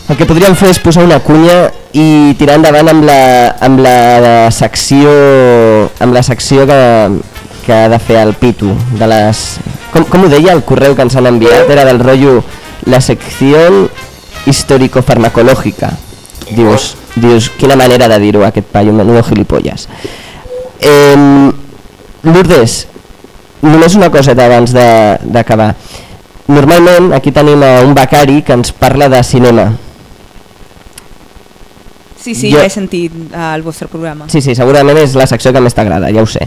El que podríem fer és posar una cunya i tirar endavant amb la, amb la secció amb la secció que, que ha de fer el Pitu de les... Com, com ho deia el correu que ens han enviat? Era del rotllo la secció histórico-farmacològica. Dius, dius, quina manera de dir-ho aquest paio, menudo gilipolles eh, Lourdes només una coseta abans d'acabar. Normalment aquí tenim un becari que ens parla de cinema Sí, sí, Jo- ja he sentit eh, el vostre programa. Sí, sí, segurament és la secció que més t'agrada, ja ho sé.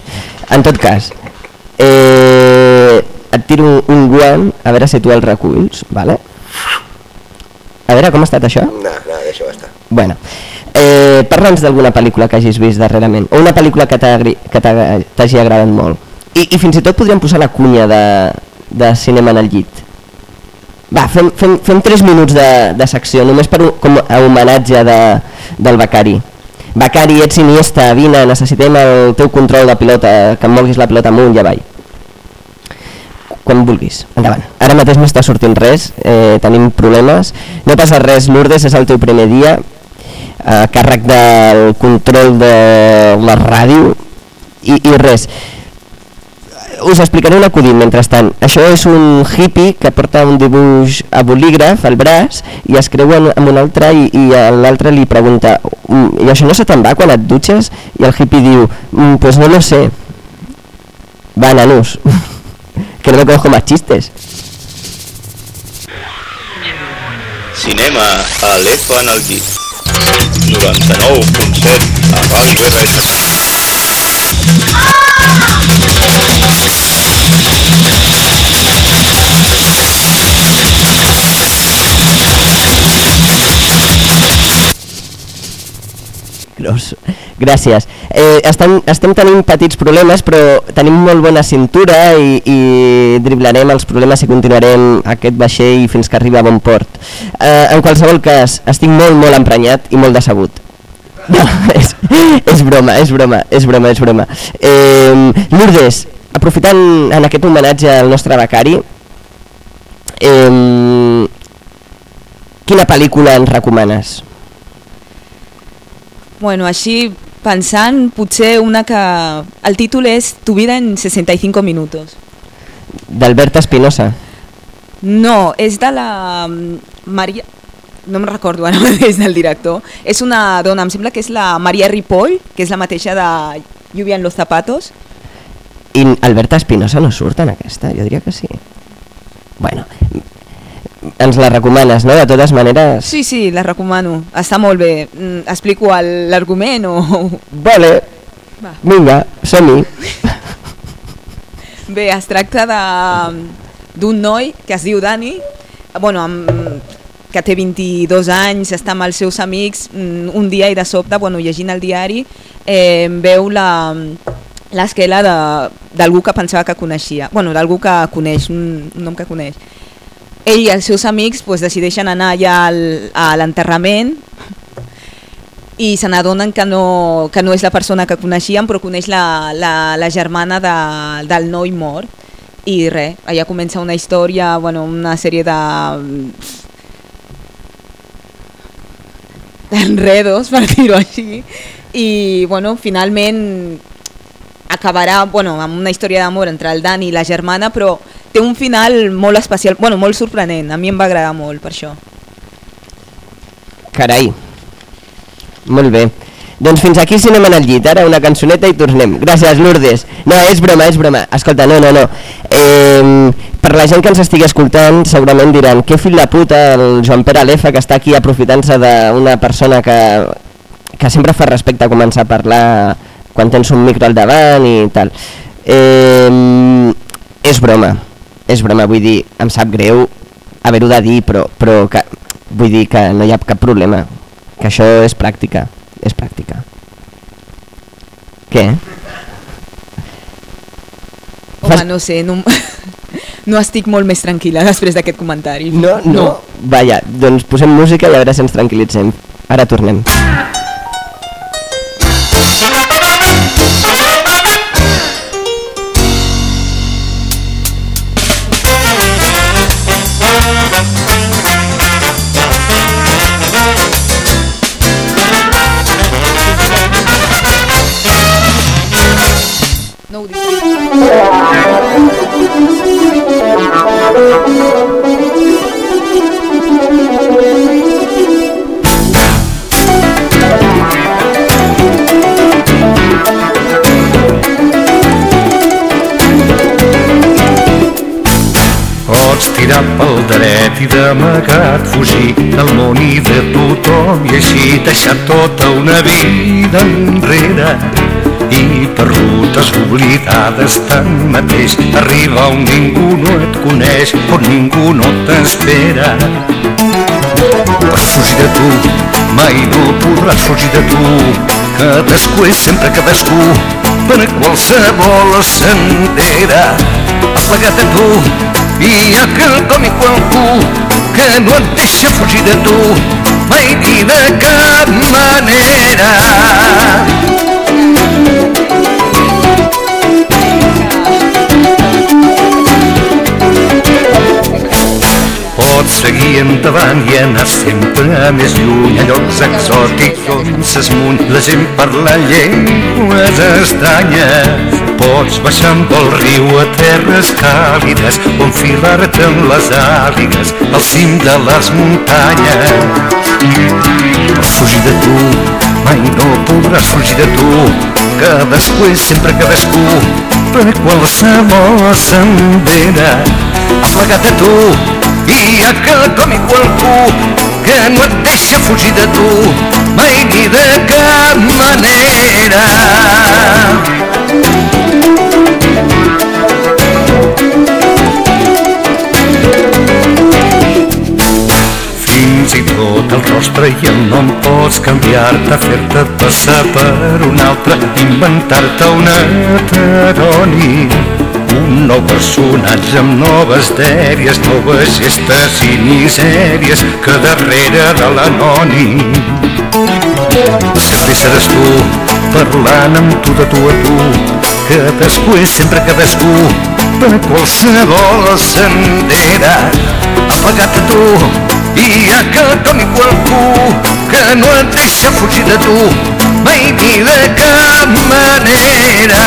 En tot cas, eh, et tiro un, guant, a veure si tu el reculls, vale? A veure, com ha estat això? No, no, deixa-ho estar. Bueno, eh, parla'ns d'alguna pel·lícula que hagis vist darrerament, o una pel·lícula que t'hagi agradat molt. I, I fins i tot podríem posar la cunya de, de cinema en el llit. Va, fem, fem, fem 3 minuts de, de secció, només per un- com a homenatge de, del Becari. Becari, ets Iniesta, vine, necessitem el teu control de pilota, que em moguis la pilota amunt i avall. Quan vulguis, endavant. Ara mateix no està sortint res, eh, tenim problemes. No passa res, Lourdes, és el teu primer dia, a càrrec del control de la ràdio i, i res. Us explicaré un acudit mentrestant. Això és un hippie que porta un dibuix a bolígraf al braç i es creu en- amb un altre i, i l'altre li pregunta "Mm, i això no se te'n va quan et dutxes? I el hippie diu, "Mm, pues no lo sé. Va, nanos, que no me conozco más chistes. Cinema a l'EFA en el llit. 99.7 a Ràdio RSK. Gros. Gràcies. Eh, estem, estem tenint petits problemes, però tenim molt bona cintura i, i driblarem els problemes i continuarem aquest vaixell fins que arribi a bon port. Eh, en qualsevol cas, estic molt, molt emprenyat i molt decebut. No, és, és broma, és broma, és broma, és broma. Eh, Lourdes, aprofitant en aquest homenatge al nostre becari, eh, quina pel·lícula ens recomanes? Bueno, així pensant, potser una que... El títol és Tu vida en 65 minutos. D'Alberta Espinosa. No, és de la mm, Maria... No me'n recordo ara mateix del director. És una dona, em sembla que és la Maria Ripoll, que és la mateixa de Lluvia en los zapatos. I Alberta Espinosa no surt en aquesta? Jo diria que sí. Bueno, ens la recomanes, no? De totes maneres... Sí, sí, la recomano. Està molt bé. Mm, Explico el- l'argument o... Vale. Va. Vinga, som-hi. Bé, es tracta d'un noi que es diu Dani, bueno, amb, que té 22 anys, està amb els seus amics, mm, un dia i de sobte, bueno, llegint el diari, eh, veu la l'esquela d'algú que pensava que coneixia, bueno, d'algú que coneix, un, un nom que coneix. Ell i els seus amics pues, decideixen anar allà al, a l'enterrament i se n'adonen que no, que no és la persona que coneixien, però coneix la, la, la germana de, del noi mort. I res, allà comença una història, bueno, una sèrie de d'enredos, per dir-ho així, i bueno, finalment acabarà bueno, amb una història d'amor entre el Dani i la germana, però té un final molt especial, bueno, molt sorprenent, a mi em va agradar molt per això. Carai. Molt bé. Doncs fins aquí Cinema en el llit, ara una cançoneta i tornem. Gràcies, Lourdes. No, és broma, és broma. Escolta, no, no, no. Eh, per la gent que ens estigui escoltant segurament diran que fill de puta el Joan Pere Alefa que està aquí aprofitant-se d'una persona que, que sempre fa respecte a començar a parlar quan tens un micro al davant i tal. Eh, és broma, és broma, vull dir, em sap greu haver-ho de dir, però, però que, vull dir que no hi ha cap problema, que això és pràctica, és pràctica. Què? Home, no sé, no, no estic molt més tranquil·la després d'aquest comentari. No, no. Vaja, doncs posem música i a veure si ens tranquil·litzem. Ara tornem. No Tirar pel dret i d'amagat fugir del món i de tothom i així deixar tota una vida enrere. I per rutes oblidades tanmateix arriba on ningú no et coneix on ningú no t'espera. Pots fugir de tu mai no podràs fugir de tu cadascú és sempre cadascú per qualsevol sendera aplega't a tu E a canta me quanto que não deixa fugir de tu Vai de da maneira Pots seguir endavant i anar sempre més lluny a llocs exòtics on s'esmuny la gent parla llengües estranyes. Pots baixar amb el riu a terres càlides on filar-te amb les àligues al cim de les muntanyes. Fugir de tu, mai no podràs fugir de tu. Cadascú és sempre cadascú per qualsevol sendera. Aplega't a tu, i hi ha quelcom i qualcú que no et deixa fugir de tu mai ni de cap manera. Fins i tot el rostre i el nom pots canviar-te, fer-te passar per un altre, inventar-te un heterònim un nou personatge amb noves dèries, noves gestes i misèries que darrere de l'anònim. Sempre seràs tu, parlant amb tu de tu a tu, cadascú és sempre cadascú, per qualsevol sendera. Aplega't a tu, i hi ha quelcom i qualcú que no et deixa fugir de tu, mai ni de cap manera.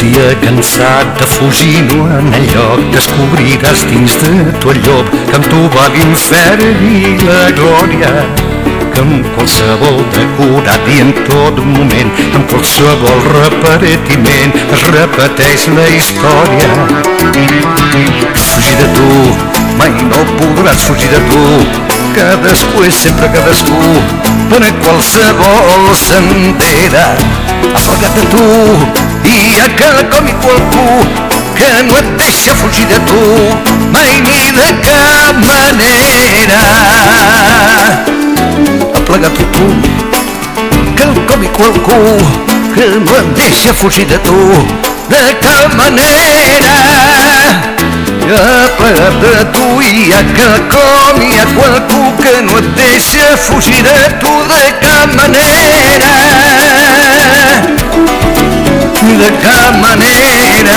Dia cansat de fugir no en el lloc. Descobriràs dins de tu el llop que amb tu va l'infern i la glòria que amb qualsevol decorat i en tot moment amb qualsevol repetiment es repeteix la història. Fugir de tu mai no podràs fugir de tu cadascú és sempre cadascú per qualsevol sendera aplega't a tu i hi ha quelcom i qualcú que no et deixa fugir de tu mai ni de cap manera aplega't a tu quelcom i qualcú que no et deixa fugir de tu de cap manera aplega't a tu i hi ha quelcom i hi ha qualcú que no et deixa fugir de tu de cap manera de cap manera.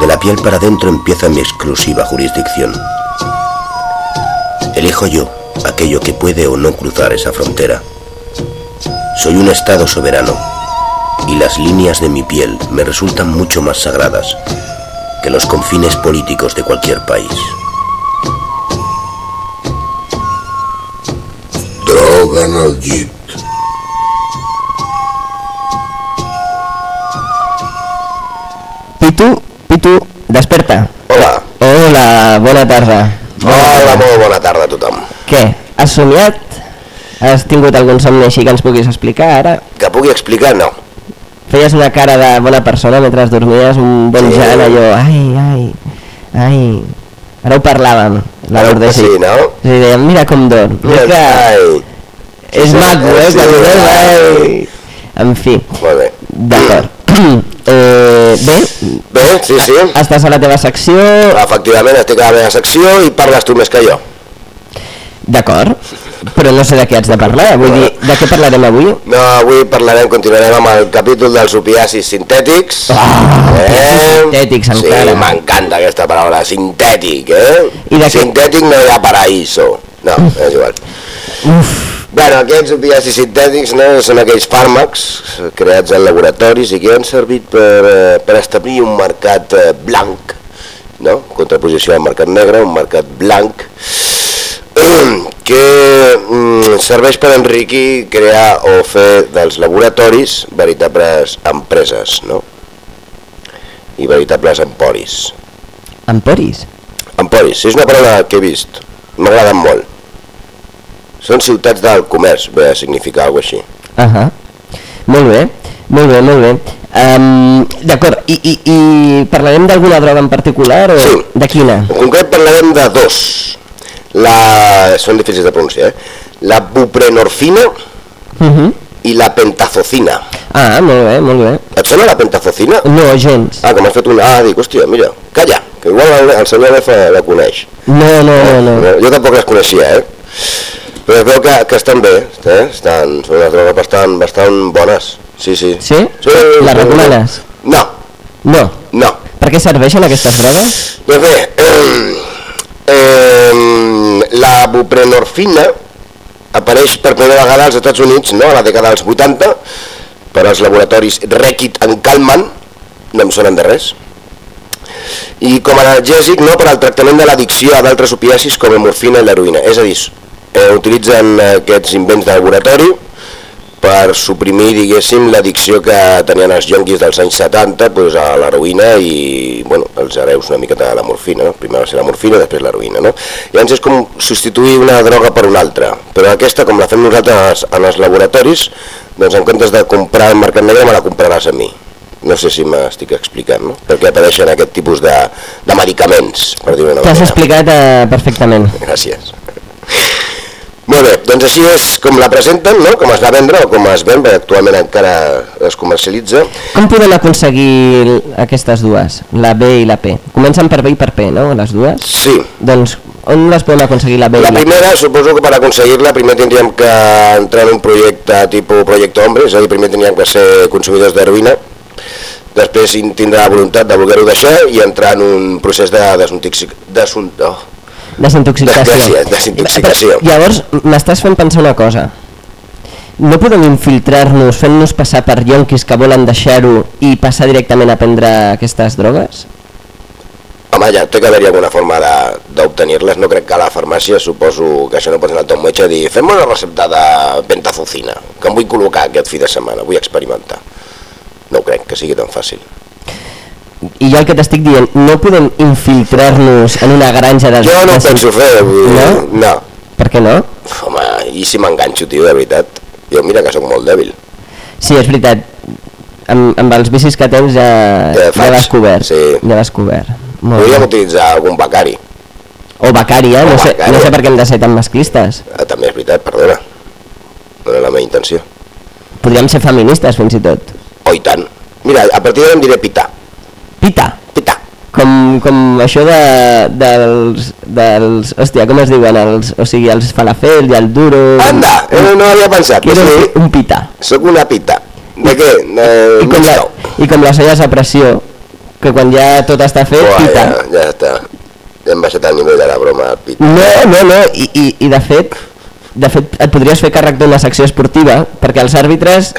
De la piel para adentro empieza mi exclusiva jurisdicción. Elijo yo aquello que puede o no cruzar esa frontera. Soy un Estado soberano y las líneas de mi piel me resultan mucho más sagradas que los confines políticos de cualquier país. Droga en el Has somiat? Has tingut algun somni així que ens puguis explicar ara? Que pugui explicar, no. Feies una cara de bona persona mentre dormies, un bon Sí. Jan, allò, ai, ai, ai... Ara ho parlàvem, la Lourdes. sí, no? Sí, dèiem, mira com dorm. Mira que Ai. és maco, eh? Sí, Quan dorm, ai. En fi, Molt bé. d'acord. eh, bé, Bé, sí, sí. estàs a la teva secció, Efectivament, estic a la meva secció i parles tu més que jo. D'acord, però no sé de què haig de parlar, vull dir, de què parlarem avui? No, avui parlarem, continuarem amb el capítol dels opiacis sintètics. Ah, eh? sintètics encara. Sí, m'encanta aquesta paraula, sintètic, eh? I de Sintètic no hi ha paraíso. No, és igual. Uf, Bueno, aquests opiacis sintètics no, són aquells fàrmacs creats en laboratoris i que han servit per, eh, per establir un mercat eh, blanc, no? contraposició al mercat negre, un mercat blanc, que mm, serveix per enriquir, crear o fer dels laboratoris veritables empreses, no? I veritables emporis. emporis. Emporis, és una paraula que he vist, m'agraden molt. Són ciutats del comerç, ve a significar alguna així. Ahà. Molt bé, molt bé, molt bé. Um, D'acord, I, i, i parlarem d'alguna droga en particular o Sí. de quina? En concret parlarem de dos. La... Són difícils de pronunciar, eh? La buprenorfina Uh -huh. i la pentazocina. Ah, molt bé, molt bé. Et sona la pentazocina? No, gens. Ah, que m'has fet una... Ah, dic, hòstia, mira, calla, que igual el, el senyor Lefa la coneix. No, no, no, no. No, jo tampoc les coneixia, eh? Però es veu que, que estan bé, eh? Estan, són unes drogues bastant, bastant bones. Sí, sí. Sí? sí Les recomanes? No, No. no. Per què serveixen aquestes drogues? Doncs bé, eh, eh, la buprenorfina apareix per primera vegada als Estats Units, no?, a la dècada dels 80, per als laboratoris Reckitt en Kalman, no em sonen de res, i com a analgèsic no, per al tractament de l'addicció a d'altres opiacis com la morfina i l'heroïna. És a dir, eh, utilitzen aquests invents de laboratori per suprimir, diguéssim, l'addicció que tenien els yonquis dels anys 70 doncs, a l'heroïna i bueno, els hereus una miqueta de la morfina. No? Primer va ser la morfina, després l'heroïna. No? Llavors és com substituir una droga per una altra. Però aquesta, com la fem nosaltres en els laboratoris, doncs en comptes de comprar al mercat negre me la compraràs a mi. No sé si m'estic explicant, no? Perquè apareixen aquest tipus de, de medicaments, per dir-ho d'una T'has manera. explicat eh, perfectament. Gràcies. Molt bé, doncs així és com la presenten, no? com es va vendre o com es ven, perquè actualment encara es comercialitza. Com podem aconseguir aquestes dues, la B i la P? Comencen per B i per P, no?, les dues? Sí. Doncs on les podem aconseguir, la B La i la P? primera, suposo que per aconseguir-la primer tindríem que entrar en un projecte tipus Projecte Hombre, és a dir, primer tindríem que ser consumidors d'heroïna, després in- tindrà la voluntat de voler-ho deixar i entrar en un procés de desintoxic... Desun... Oh. Desintoxicació. Desintoxicació. Llavors, m'estàs fent pensar una cosa. No podem infiltrar-nos fent-nos passar per yonquis que volen deixar-ho i passar directament a prendre aquestes drogues? Home, ja té que haver-hi alguna forma de- d'obtenir-les. No crec que a la farmàcia, suposo que això no pots anar al teu metge dir fem una recepta de pentazocina, que em vull col·locar aquest fi de setmana, vull experimentar. No crec que sigui tan fàcil. I jo el que t'estic dient, no podem infiltrar-nos en una granja de... Jo no penso fer, No? no. Per què no? Home, i si m'enganxo, tio, de veritat? Jo mira que sóc molt dèbil. Sí, és veritat. Amb, amb els vicis que tens ja, Ja ja, faig, l'has cobert. sí. Ja l'has cobert. Molt Podríem bé. utilitzar algun becari. O becària, O no sé, becària. no sé per què hem de ser tan masclistes. Ah, també és veritat, perdona. No era la meva intenció. Podríem ser feministes, fins i tot. Oh, i tant. Mira, a partir d'ara em diré pitar. Pita. Pita. Com, com això de, dels, dels... Hòstia, com es diuen? Els, o sigui, els falafel i el duro... Anda, eh, no havia pensat. Que Sí, un pita. sóc una pita. De què? De... I com, la, I com les olles a pressió, que quan ja tot està fet, Uah, pita. ja, ja està. Ja hem baixat el nivell de la broma. Pita. No, no, no, i, i, i de fet, de fet et podries fer càrrec d'una secció esportiva, perquè els àrbitres,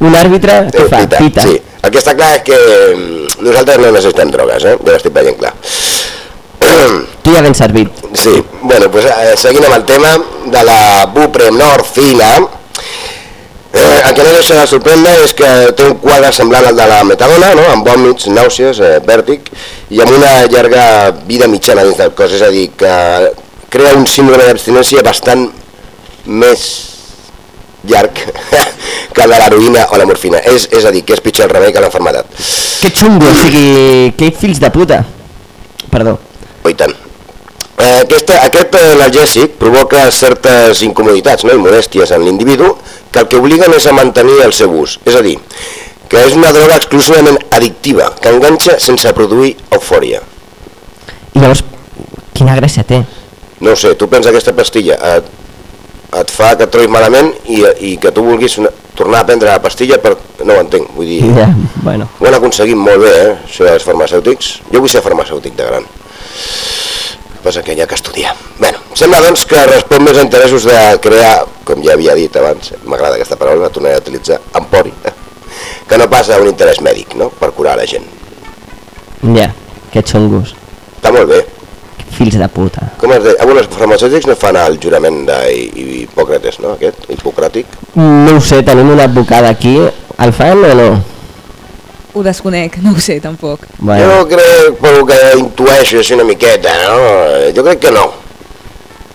un àrbitre, què fa? Pita, Pita. Sí. El que està clar és que mm, nosaltres no necessitem drogues, eh? Ja l'estic veient clar. Tu ja ben servit. Sí, bueno, pues, eh, seguint amb el tema de la buprenorfina, eh, el que no deixa de sorprendre és que té un quadre semblant al de la metadona, no? amb vòmits, nàusees, eh, vèrtic, i amb una llarga vida mitjana dins del cos, és a dir, que crea un síndrome d'abstinència bastant més llarg que la l'heroïna o la morfina. És, és a dir, que és pitjor el remei que l'enfermedat. Que xungo, o sigui, que fills de puta. Perdó. Oh, i tant. Eh, aquesta, aquest analgèsic provoca certes incomoditats no? i molèsties en l'individu que el que obliguen és a mantenir el seu ús. És a dir, que és una droga exclusivament addictiva, que enganxa sense produir eufòria. I llavors, quina gràcia té? No sé, tu pensa aquesta pastilla et, et fa que et trobis malament i, i que tu vulguis una, tornar a prendre la pastilla per... no ho entenc, vull dir... Ja, bueno. Ho han aconseguit molt bé, eh, això dels farmacèutics. Jo vull ser farmacèutic de gran. Passa que hi ha que estudiar. Bé, sembla doncs que respon més a interessos de crear, com ja havia dit abans, m'agrada aquesta paraula, la tornaré a utilitzar, empori, eh? que no passa un interès mèdic, no?, per curar la gent. Ja, que xungos. Està molt bé. Fills de puta. Com es deia? Alguns farmacèutics no fan el jurament d'Hipòcrates, no?, aquest, hipocràtic. No ho sé, tenim una advocada aquí. El fan o no? Ho desconec, no ho sé tampoc. Bueno. Jo crec, pel que intueixo així una miqueta, no? Jo crec que no.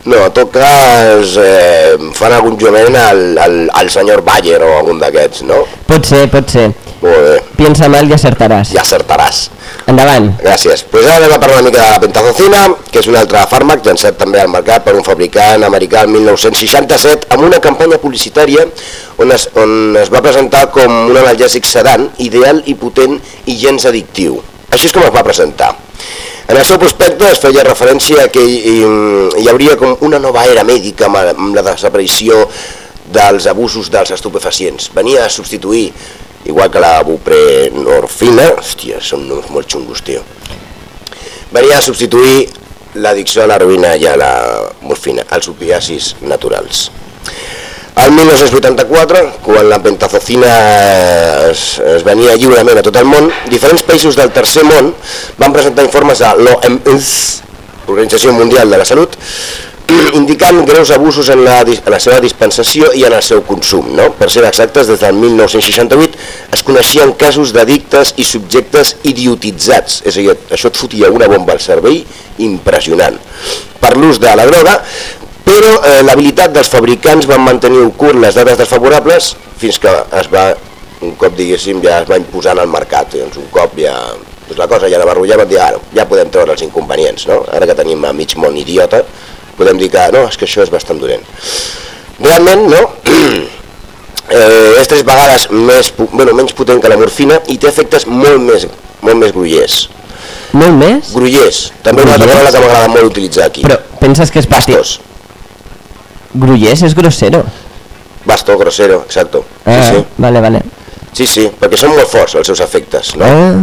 No, en tot cas, eh, fan algun jurament al, al, al senyor Bayer o algun d'aquests, no? Pot ser, pot ser. Molt bé, Piensa mal i acertaràs. ja acertaràs. Endavant. Gràcies. Pues ara anem a parlar una mica de la pentazocina, que és un altre fàrmac llançat també al mercat per un fabricant americà el 1967 amb una campanya publicitària on es, on es va presentar com un analgèsic sedant, ideal i potent i gens addictiu. Així és com es va presentar. En el seu prospecte es feia referència a que hi, hi hauria com una nova era mèdica amb la desaparició dels abusos dels estupefacients. Venia a substituir, igual que la buprenorfina, hòstia, són noms molt xungos, tio, venia a substituir l'addicció a l'heroïna i a la morfina, als opiacis naturals. El 1984, quan la pentazocina es, es venia lliurement a tot el món, diferents països del tercer món van presentar informes a l'OMS, Organització Mundial de la Salut, indicant greus abusos en la, en la seva dispensació i en el seu consum. No? Per ser exactes, des del 1968 es coneixien casos d'addictes i subjectes idiotitzats, és a dir, això et fotia una bomba al cervell impressionant per l'ús de la droga, però eh, l'habilitat dels fabricants van mantenir ocult les dades desfavorables fins que es va, un cop diguéssim, ja es va imposar en el mercat, doncs un cop ja doncs la cosa ja la va rotllar, van dir, ara, ja podem treure els inconvenients, no? Ara que tenim a mig món idiota, podem dir que no, és que això és bastant dolent. Realment, no? eh, és tres vegades més, bueno, menys potent que la morfina i té efectes molt més, molt més grullers. Molt més? Grullers, també una altra Grullers? paraula que m'agrada molt utilitzar aquí. Però penses que és. Bastos. Grullers és grossero. Basto, grosero, exacto. Ah, Sí, sí. vale, vale. Sí, sí, perquè són molt forts els seus efectes, no? Ah,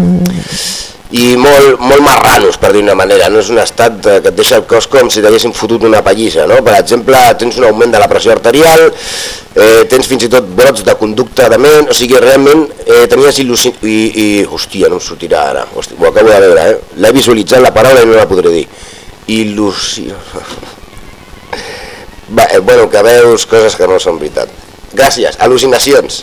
I molt, molt marranos, per dir una manera. No és un estat que et deixa el cos com si t'haguessin fotut una pallissa, no? Per exemple, tens un augment de la pressió arterial, eh, tens fins i tot brots de conducta de ment, o sigui, realment eh, tenies il·lusió... I, i, hòstia, no em sortirà ara, hòstia, ho acabo de veure, eh? L'he visualitzat la paraula i no la podré dir. Il·lusió... Va, eh, bueno, que veus coses que no són veritat. Gràcies, al·lucinacions.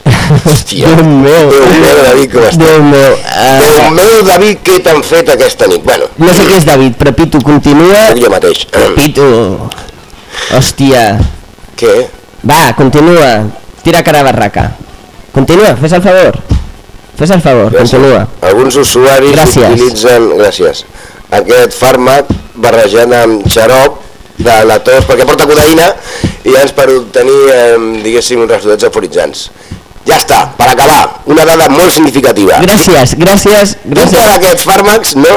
Hòstia, Déu meu. Déu meu, David, com estàs? Déu meu. Déu Ah, meu, David, què t'han fet aquesta nit? Bueno, no sé qui és David, però Pitu, continua. soc jo mateix. Pitu. Hòstia. Què? Va, continua. Tira cara a barraca. Continua, fes el favor. Fes el favor, continua. Alguns usuaris Gràcies. utilitzen, gràcies, aquest fàrmac barrejant amb xarop de la tos, perquè porta codeïna i llavors per obtenir, eh, diguéssim, uns resultats euforitzants. Ja està, per acabar, una dada molt significativa. Gràcies, gràcies, Dintre gràcies. d'aquests fàrmacs, no?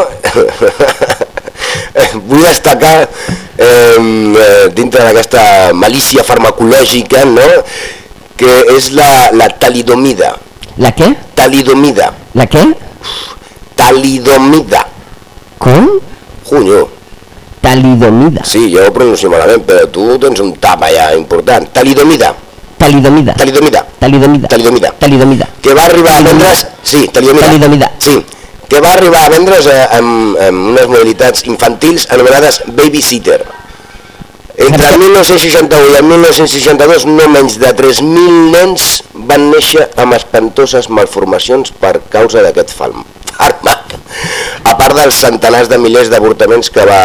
Vull destacar eh, dintre d'aquesta malícia farmacològica, no? Que és la, la talidomida. La què? Talidomida. La què? Talidomida. Com? Junyo. Talidomida. Sí, jo ho pronuncio malament, però tu tens un tap allà important. Talidomida. Talidomida. Talidomida. Talidomida. Talidomida. Talidomida. Que va arribar a vendre's... Sí, talidomida. Talidomida. Sí, que va arribar a vendre's eh, amb, amb unes modalitats infantils anomenades babysitter. Entre el 1961 i el 1962 no menys de 3.000 nens van néixer amb espantoses malformacions per causa d'aquest fàrmac. fàrmac. A part dels centenars de milers d'avortaments que, va,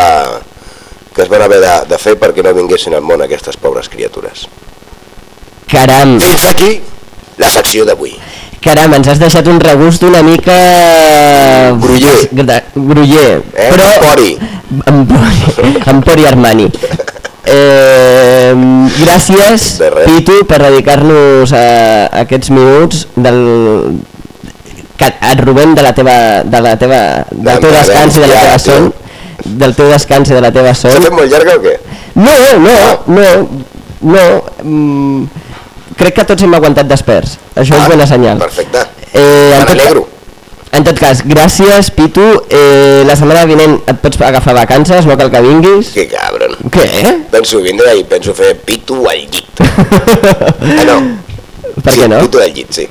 que es van haver de, de fer perquè no vinguessin al món aquestes pobres criatures. Caram, Fins aquí la secció d'avui. caram, ens has deixat un regust una mica... Gruller. De, gruller. Eh? Però... Pori. Empori, Empori Armani. Eh, gràcies. Pitu, per dedicar-nos a, a aquests minuts del que et robem de la teva, de la teva, del teu descans i de la teva son del teu descans i de la teva son S'ha fet molt llarga o què? no, no, no, no mm, crec que tots hem aguantat desperts això Ah, és bona senyal Perfecte. eh, Me n'alegro. en tot cas, gràcies Pitu eh, la setmana vinent et pots agafar vacances no cal que vinguis Que cabron. què? Penso vindre i penso fer pitu al llit. ah, no. per sí, què no? Pitu al llit, sí.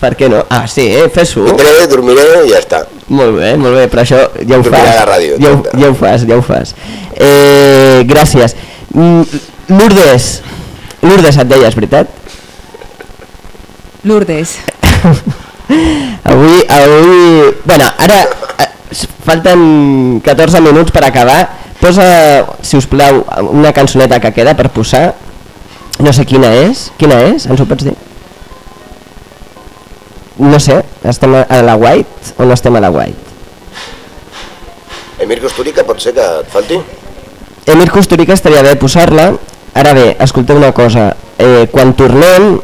Per què no? ah sí, eh? fes-ho Vindré, dormiré i ja està. Molt bé, molt bé, però això ja ho Dormiré fas. a la ràdio, ja, ho, ja ho fas, ja ho fas. Eh, gràcies. Mm, Lourdes, Lourdes et deies, veritat? Lourdes. Avui, avui... Bueno, ara eh, falten 14 minuts per acabar. Posa, si us plau, una cançoneta que queda per posar. No sé quina és. Quina és? Ens ho pots dir? No sé, estem a la White o no estem a la White? Emir Costurica pot ser que et falti? Emir Kusturica estaria bé posar-la. Ara bé, escolteu una cosa. Eh, quan tornem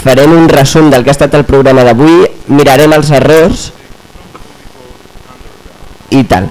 farem un resum del que ha estat el programa d'avui, mirarem els errors i tal.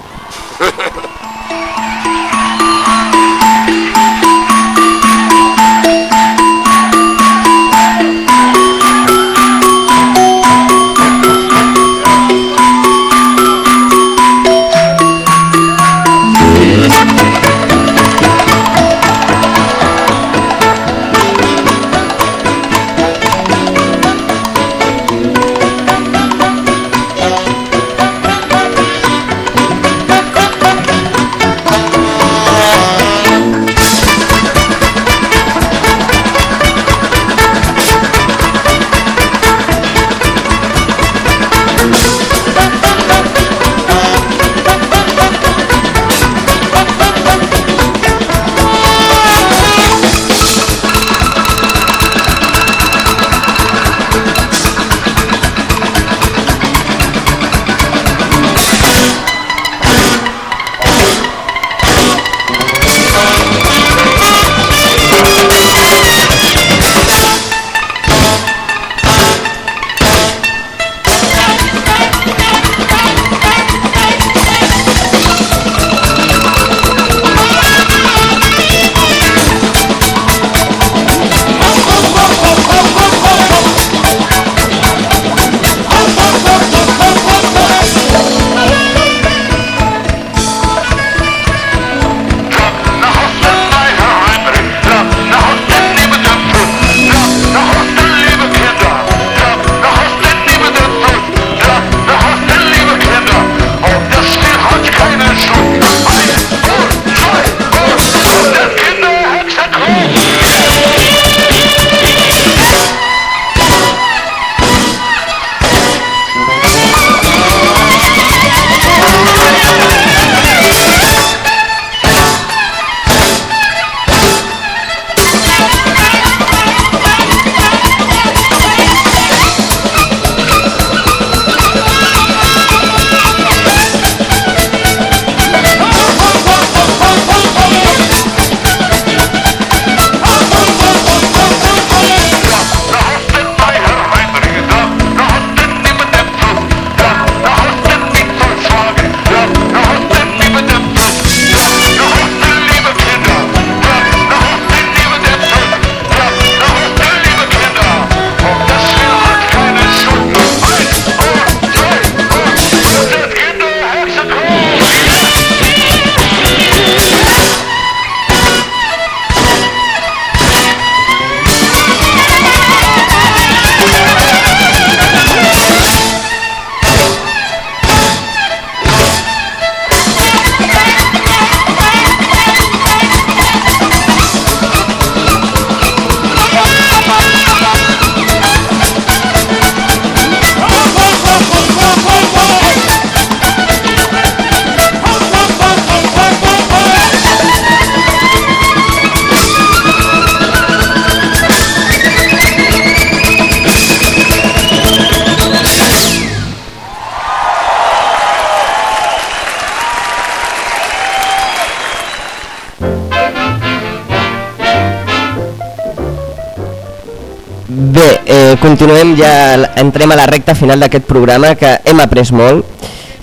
Continuem ja, entrem a la recta final d'aquest programa que hem après molt.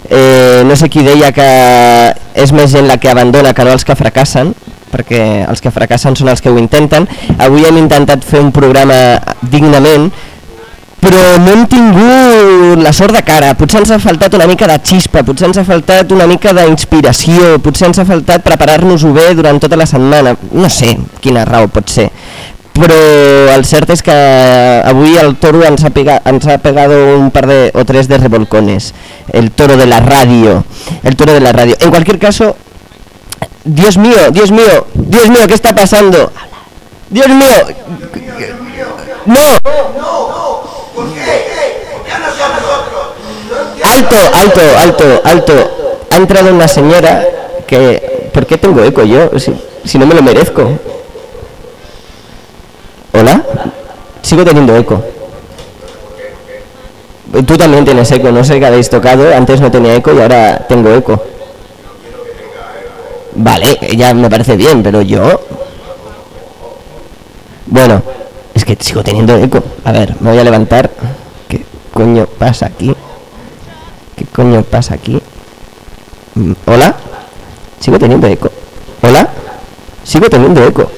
Eh, no sé qui deia que és més gent la que abandona que no els que fracassen, perquè els que fracassen són els que ho intenten. Avui hem intentat fer un programa dignament, però no hem tingut la sort de cara, potser ens ha faltat una mica de xispa, potser ens ha faltat una mica d'inspiració, potser ens ha faltat preparar-nos-ho bé durant tota la setmana, no sé quina raó pot ser, però el cert és que avui el toro ens ha, pega, ens ha pegado un par de o tres de revolcones, el toro de la radio, el toro de la radio. En cualquier caso, Dios mío, Dios mío, Dios mío, ¿qué está pasando? Dios mío, no, alto, alto, alto, alto. Ha entrado una señora que... ¿Por qué tengo eco yo? Si, si no me lo merezco. ¿Hola? Sigo teniendo eco. Tú también tienes eco, no sé qué habéis tocado. Antes no tenía eco y ahora tengo eco. Vale, ya me parece bien, pero yo... Bueno, es que sigo teniendo eco. A ver, me voy a levantar. ¿Qué coño pasa aquí? ¿Qué coño pasa aquí? Mm, ¿Hola? Sigo teniendo eco. ¿Hola? Sigo teniendo eco.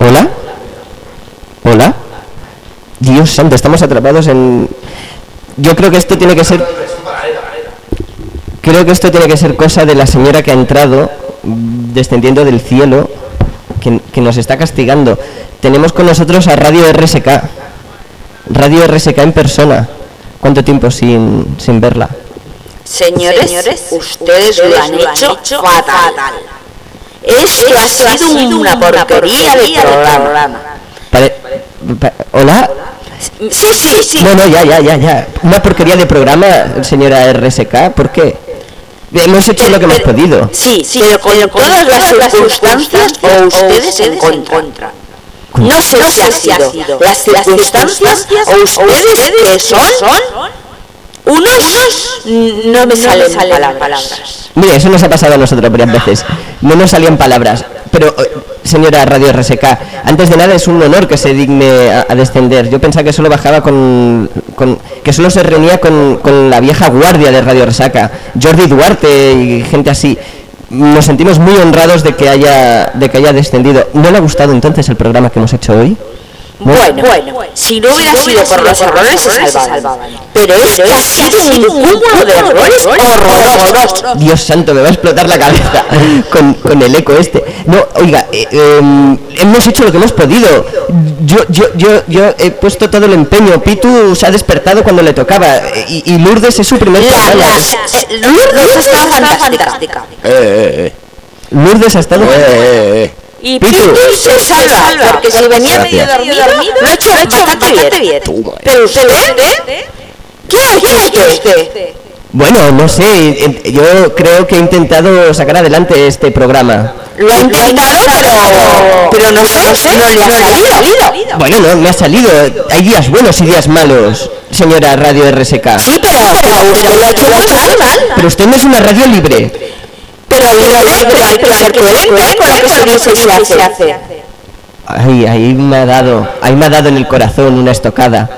¿Hola? ¿Hola? Dios santo, estamos atrapados en... Yo creo que esto tiene que ser... Creo que esto tiene que ser cosa de la señora que ha entrado descendiendo del cielo, que, que nos está castigando. Tenemos con nosotros a Radio RSK. Radio RSK en persona. ¿Cuánto tiempo sin, sin verla? Señores, ustedes lo han hecho fatal. Esto ha sido una porquería de programa. Pare- pa- ¿Hola? Sí, sí, sí. No, no, ya, ya, ya, ya. Una porquería de programa, señora RSK, ¿por qué? Hemos hecho lo que hemos podido. Sí, pero con todas las circunstancias o ustedes en contra. No sé si ha sido las circunstancias o ustedes que son unos no me salen palabras. Mire, eso nos ha pasado a nosotros varias veces. No nos salían palabras. Pero, eh, señora Radio RSK, antes de nada es un honor que se digne a, descender. Yo pensaba que solo bajaba con, con- que solo se reunía con, con la vieja guardia de Radio RSK, Jordi Duarte y gente así. Nos sentimos muy honrados de que haya de que haya descendido. ¿No le ha gustado entonces el programa que hemos hecho hoy? Bueno, si no hubiera sido por los errores se salvaban. Pero esto ha sido un cúmulo de errores horrorosos. Dios santo, me va a explotar la cabeza con, con el eco este. No, oiga, eh, em, hemos hecho lo que hemos podido. Yo, yo, yo, yo he puesto todo el empeño. Pitu se ha despertado cuando le tocaba eh, y, y Lourdes es su primer programa. Lourdes está fantástica. Eh, eh, eh. Lourdes ha estado... Eh, eh, eh. Y. Pitu se salva, porque si venía medio dormido, lo ha hecho, lo ha hecho bastante bien. Pero usted, ¿qué ha hecho usted? Bueno, no sé, eh, yo creo que he intentado sacar adelante este programa. Lo ha intentado, pero, pero no sé, no sé, no le ha salido. Bueno, no, me ha salido. Hay días buenos y días malos, señora Radio RSK. Sí, pero, pero usted lo ha hecho mal, mal. Pero usted no es una radio libre. Ay, ahí me ha dado, ahí me ha dado en el corazón una estocada.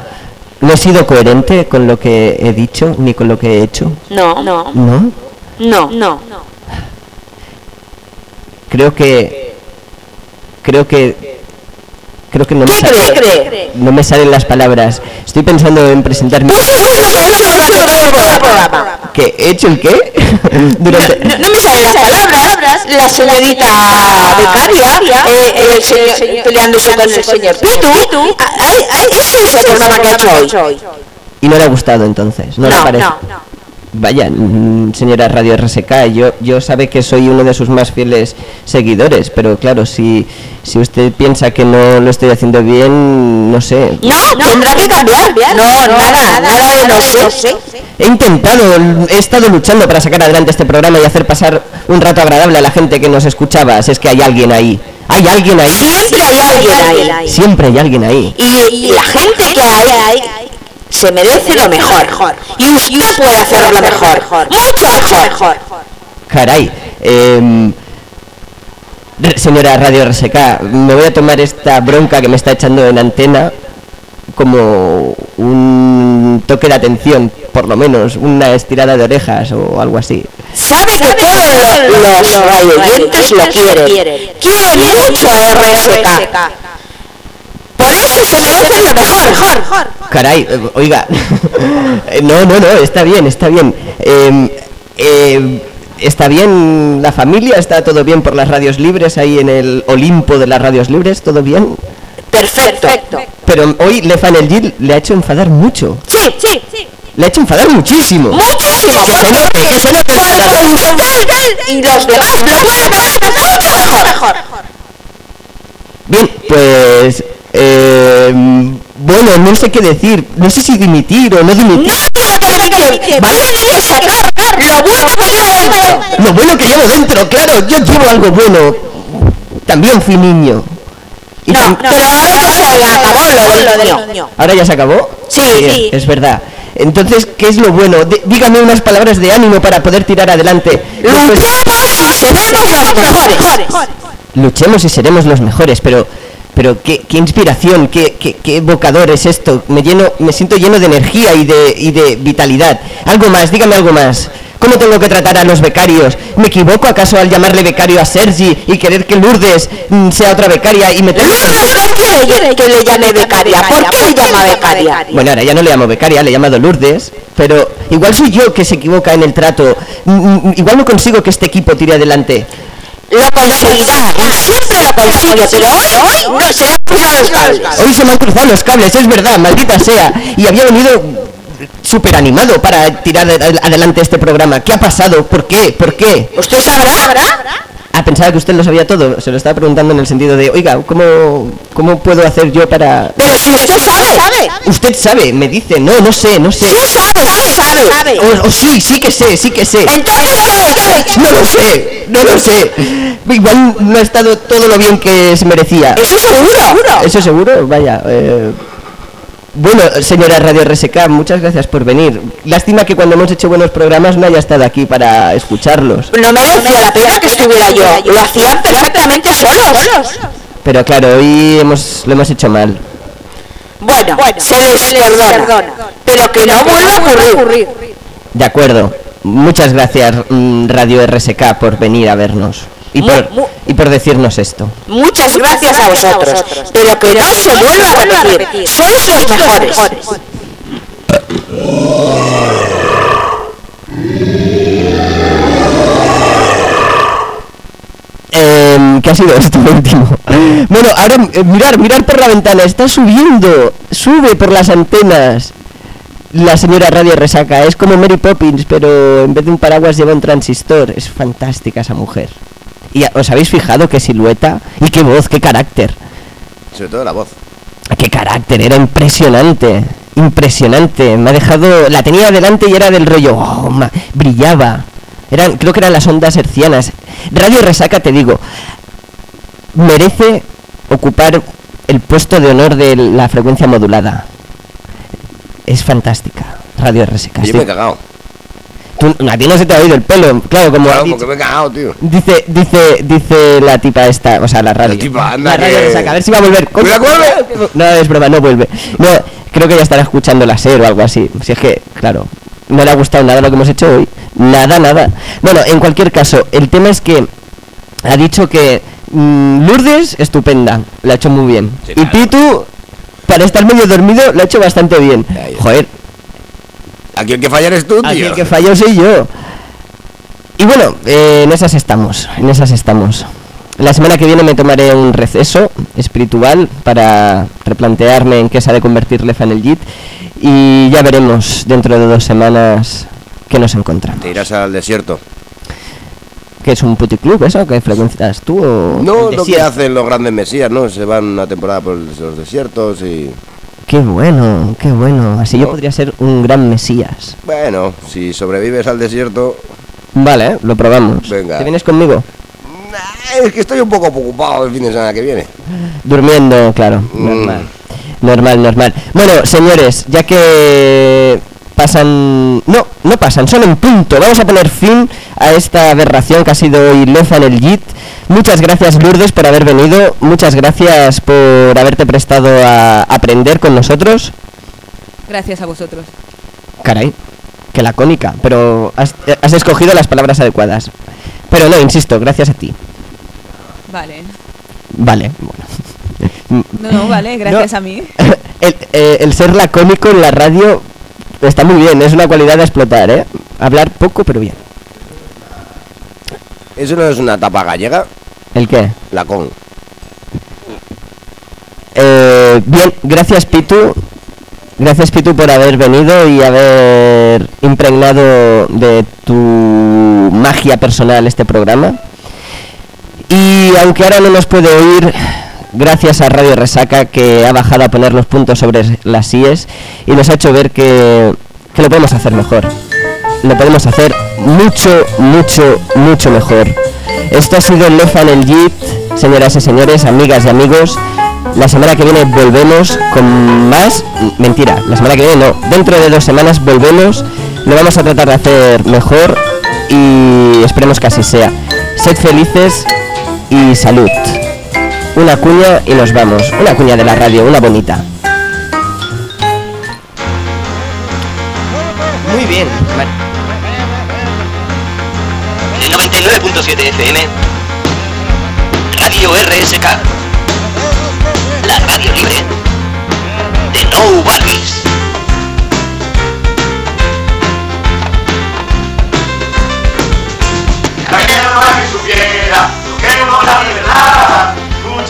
No he sido coherente con lo que he dicho ni con lo que he hecho. No, no, ¿No? no, no. Creo que creo que creo que no me ¿Qué sale- cree, no me salen las palabras. Estoy pensando en presentarme. ¿Qué? ¿He hecho el qué? Durante- No, no me salen las palabras. La señorita becaria, eh, el señor peleándose con el señor Pitu. Ah, ah, ah, Ese es el programa que ha hecho hoy. Y no le ha gustado entonces, ¿no, le No, parece? no. Vaya, mm, señora Radio RSK, yo, yo sabe que soy uno de sus más fieles seguidores, pero claro, si, si usted piensa que no lo estoy haciendo bien, no sé. No, tendrá que cambiar. No, nada, nada de no sé. He intentado, he estado luchando para sacar adelante este programa y hacer pasar un rato agradable a la gente que nos escuchaba, si es que hay alguien ahí. Hay alguien ahí. Siempre hay alguien ahí. Siempre hay alguien ahí. Y, y la gente que hay se merece lo mejor. Y usted puede hacerlo mejor. Mucho mejor. Caray. em, señora Radio RSK, me voy a tomar esta bronca que me está echando en antena como un toque de atención, por lo menos, una estirada de orejas o algo así. Sabe que todos los radioyentes lo quieren. Quieren mucho a RSK. Por eso se merecen lo mejor. Caray, oiga, no, no, no, está bien, está bien. Eh, eh, está bien la familia, está todo bien por las radios libres, ahí en el Olimpo de las radios libres, todo bien. Perfecto. Pero hoy Lefan el Gil le ha hecho enfadar mucho. Sí, sí, sí. Le ha hecho enfadar muchísimo. Muchísimo. Se nota que se nota que usted y los demás pueden hacer mejor. Bien, pues... eh, bueno, no sé qué decir. No sé si dimitir o no dimitir. No lo bueno que llevo dentro, claro, yo llevo algo bueno. También fui niño. Y tam- Pero ahora ya se acabó lo del niño. ¿Ahora ya se acabó? Sí. Sí. es verdad. Entonces, ¿qué es lo bueno? Dí- dígame unas palabras de ánimo para poder tirar adelante. Luchemos y seremos los mejores. luchemos y seremos los mejores, pero pero qué, qué inspiración, qué, qué, qué evocador es esto. Me lleno, me siento lleno de energía y de, y de vitalidad. Algo más, dígame algo más. ¿Cómo tengo que tratar a los becarios? ¿Me equivoco acaso al llamarle becario a Sergi y querer que Lourdes mm, sea otra becaria y meter... ¿Por qué le, que le llame becaria? ¿Por qué le llama becaria? Bueno, ahora ya no le llamo becaria, le he llamado Lourdes, pero igual soy yo que se equivoca en el trato. Mm, mm, Igual no consigo que este equipo tire adelante. La conseguirá, y siempre la consigue, pero hoy, hoy no se han cruzado los cables. Hoy se me han cruzado los cables, es verdad, maldita sea. Y había venido súper animado para tirar ad- adelante este programa. ¿Qué ha pasado? ¿Por qué? ¿Por qué? ¿Usted sabrá? Ah, pensaba que usted lo sabía todo. Se lo estaba preguntando en el sentido de, oiga, ¿cómo, cómo puedo hacer yo para...? Pero si usted sabe, sabe. Usted sabe, me dice, no, no sé, no sé. Sí sabe, sabe, sabe. O, o sí, sí que sé, sí que sé. Entonces, ¿qué? No lo sé, no lo sé. Igual no ha estado todo lo bien que se merecía. Eso seguro. ¿Eso seguro? Vaya. eh, Bueno, señora Radio RSK, muchas gracias por venir. Lástima que cuando hemos hecho buenos programas no haya estado aquí para escucharlos. No merecía la pena que estuviera yo. Lo hacían perfectamente solos. Pero claro, hoy hemos, lo hemos hecho mal. Bueno, se les perdona. Pero que no vuelva a ocurrir. De acuerdo. Muchas gracias, mm, Radio RSK, por venir a vernos. Y por, y por decirnos esto. Muchas gracias a vosotros. Pero que no se vuelva a repetir. Sois los mejores. Eh, ¿Qué ha sido esto último? Bueno, ahora eh, mirar, mirar por la ventana, está subiendo, sube por las antenas. La señora Radio Resaca es como Mary Poppins, pero en vez de un paraguas lleva un transistor. Es fantástica esa mujer. ¿Y os habéis fijado qué silueta? ¿Y qué voz, qué carácter? Sobre todo la voz. ¡Qué carácter! Era impresionante. Impresionante. Me ha dejado... La tenía delante y era del rollo... oh, ma- brillaba. Eran, creo que eran las ondas hercianas. Radio Resaca, te digo, merece ocupar el puesto de honor de la frecuencia modulada. Es fantástica. Radio Resaca. Yo me he cagado. Tú- a ti no se te ha oído el pelo, claro, como Claro, has dicho. porque me he cagado, tío. Dice, dice, dice la tipa esta, o sea, la radio. La tipa, anda la radio que- Resaca, a ver si va a volver. Cuidado, vuelve. No, es broma, no vuelve. No, creo que ya estará escuchando la SER o algo así. Si es que, claro, no le ha gustado nada lo que hemos hecho hoy. Nada, nada. Bueno, en cualquier caso, el tema es que ha dicho que mm, Lourdes, estupenda, la ha hecho muy bien. y Pitu, para estar medio dormido, lo ha hecho bastante bien. Joder, Aquí el que falla eres tú, tío. Aquí el que falló soy yo. Y bueno, eh, en esas estamos, en esas estamos. La semana que viene me tomaré un receso espiritual para replantearme en qué se ha de convertir Lefa en el JIT y ya veremos dentro de dos semanas qué nos encontramos. Te irás al desierto. ¿Qué es un puticlub eso? ¿Qué frecuencias tú o No lo que hacen los grandes mesías, ¿no? Se van una temporada por los desiertos y... Qué bueno, qué bueno. Así yo podría ser un gran mesías. Bueno, si sobrevives al desierto... Vale, lo probamos. Venga. ¿Te vienes conmigo? Es que estoy un poco ocupado el fin de semana que viene. Durmiendo, claro. Mm. Normal. Normal, normal. Bueno, señores, ya que pasan... No, no pasan, son en punto. Vamos a poner fin a esta aberración que ha sido hoy Leza en el JIT. Muchas gracias Lourdes por haber venido, muchas gracias por haberte prestado a aprender con nosotros. Gracias a vosotros. Caray, que lacónica, pero has, has escogido las palabras adecuadas. Pero no, insisto, gracias a ti. Vale. Vale, bueno. No, no, vale, gracias a mí. El, eh, el ser lacónico en la radio está muy bien, es una cualidad a explotar, ¿eh? Hablar poco pero bien. ¿Eso no es una tapa gallega? ¿El qué? La con. Eh, bien, gracias Pitu. Gracias Pitu por haber venido y haber impregnado de tu magia personal este programa. Y aunque ahora no nos puede oír, gracias a Radio Resaca que ha bajado a poner los puntos sobre las IES y nos ha hecho ver que, que lo podemos hacer mejor. Lo podemos hacer mucho, mucho, mucho mejor. Esto ha sido Lefa en el JIT, señoras y señores, amigas y amigos. La semana que viene volvemos con más. Mentira, la semana que viene no. Dentro de dos semanas volvemos. Lo vamos a tratar de hacer mejor y esperemos que así sea. Sed felices y salud. Una cuña y nos vamos. Una cuña de la radio, una bonita. Muy bien. El 99.7 FM. Radio RSK. La radio libre de. Aquella mamá que supiera que no la verdad,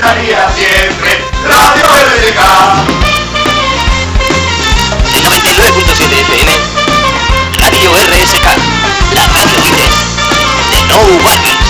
estaría siempre Radio RSK. 89.7 FM, Radio RSK, la radio libre de No Humanity.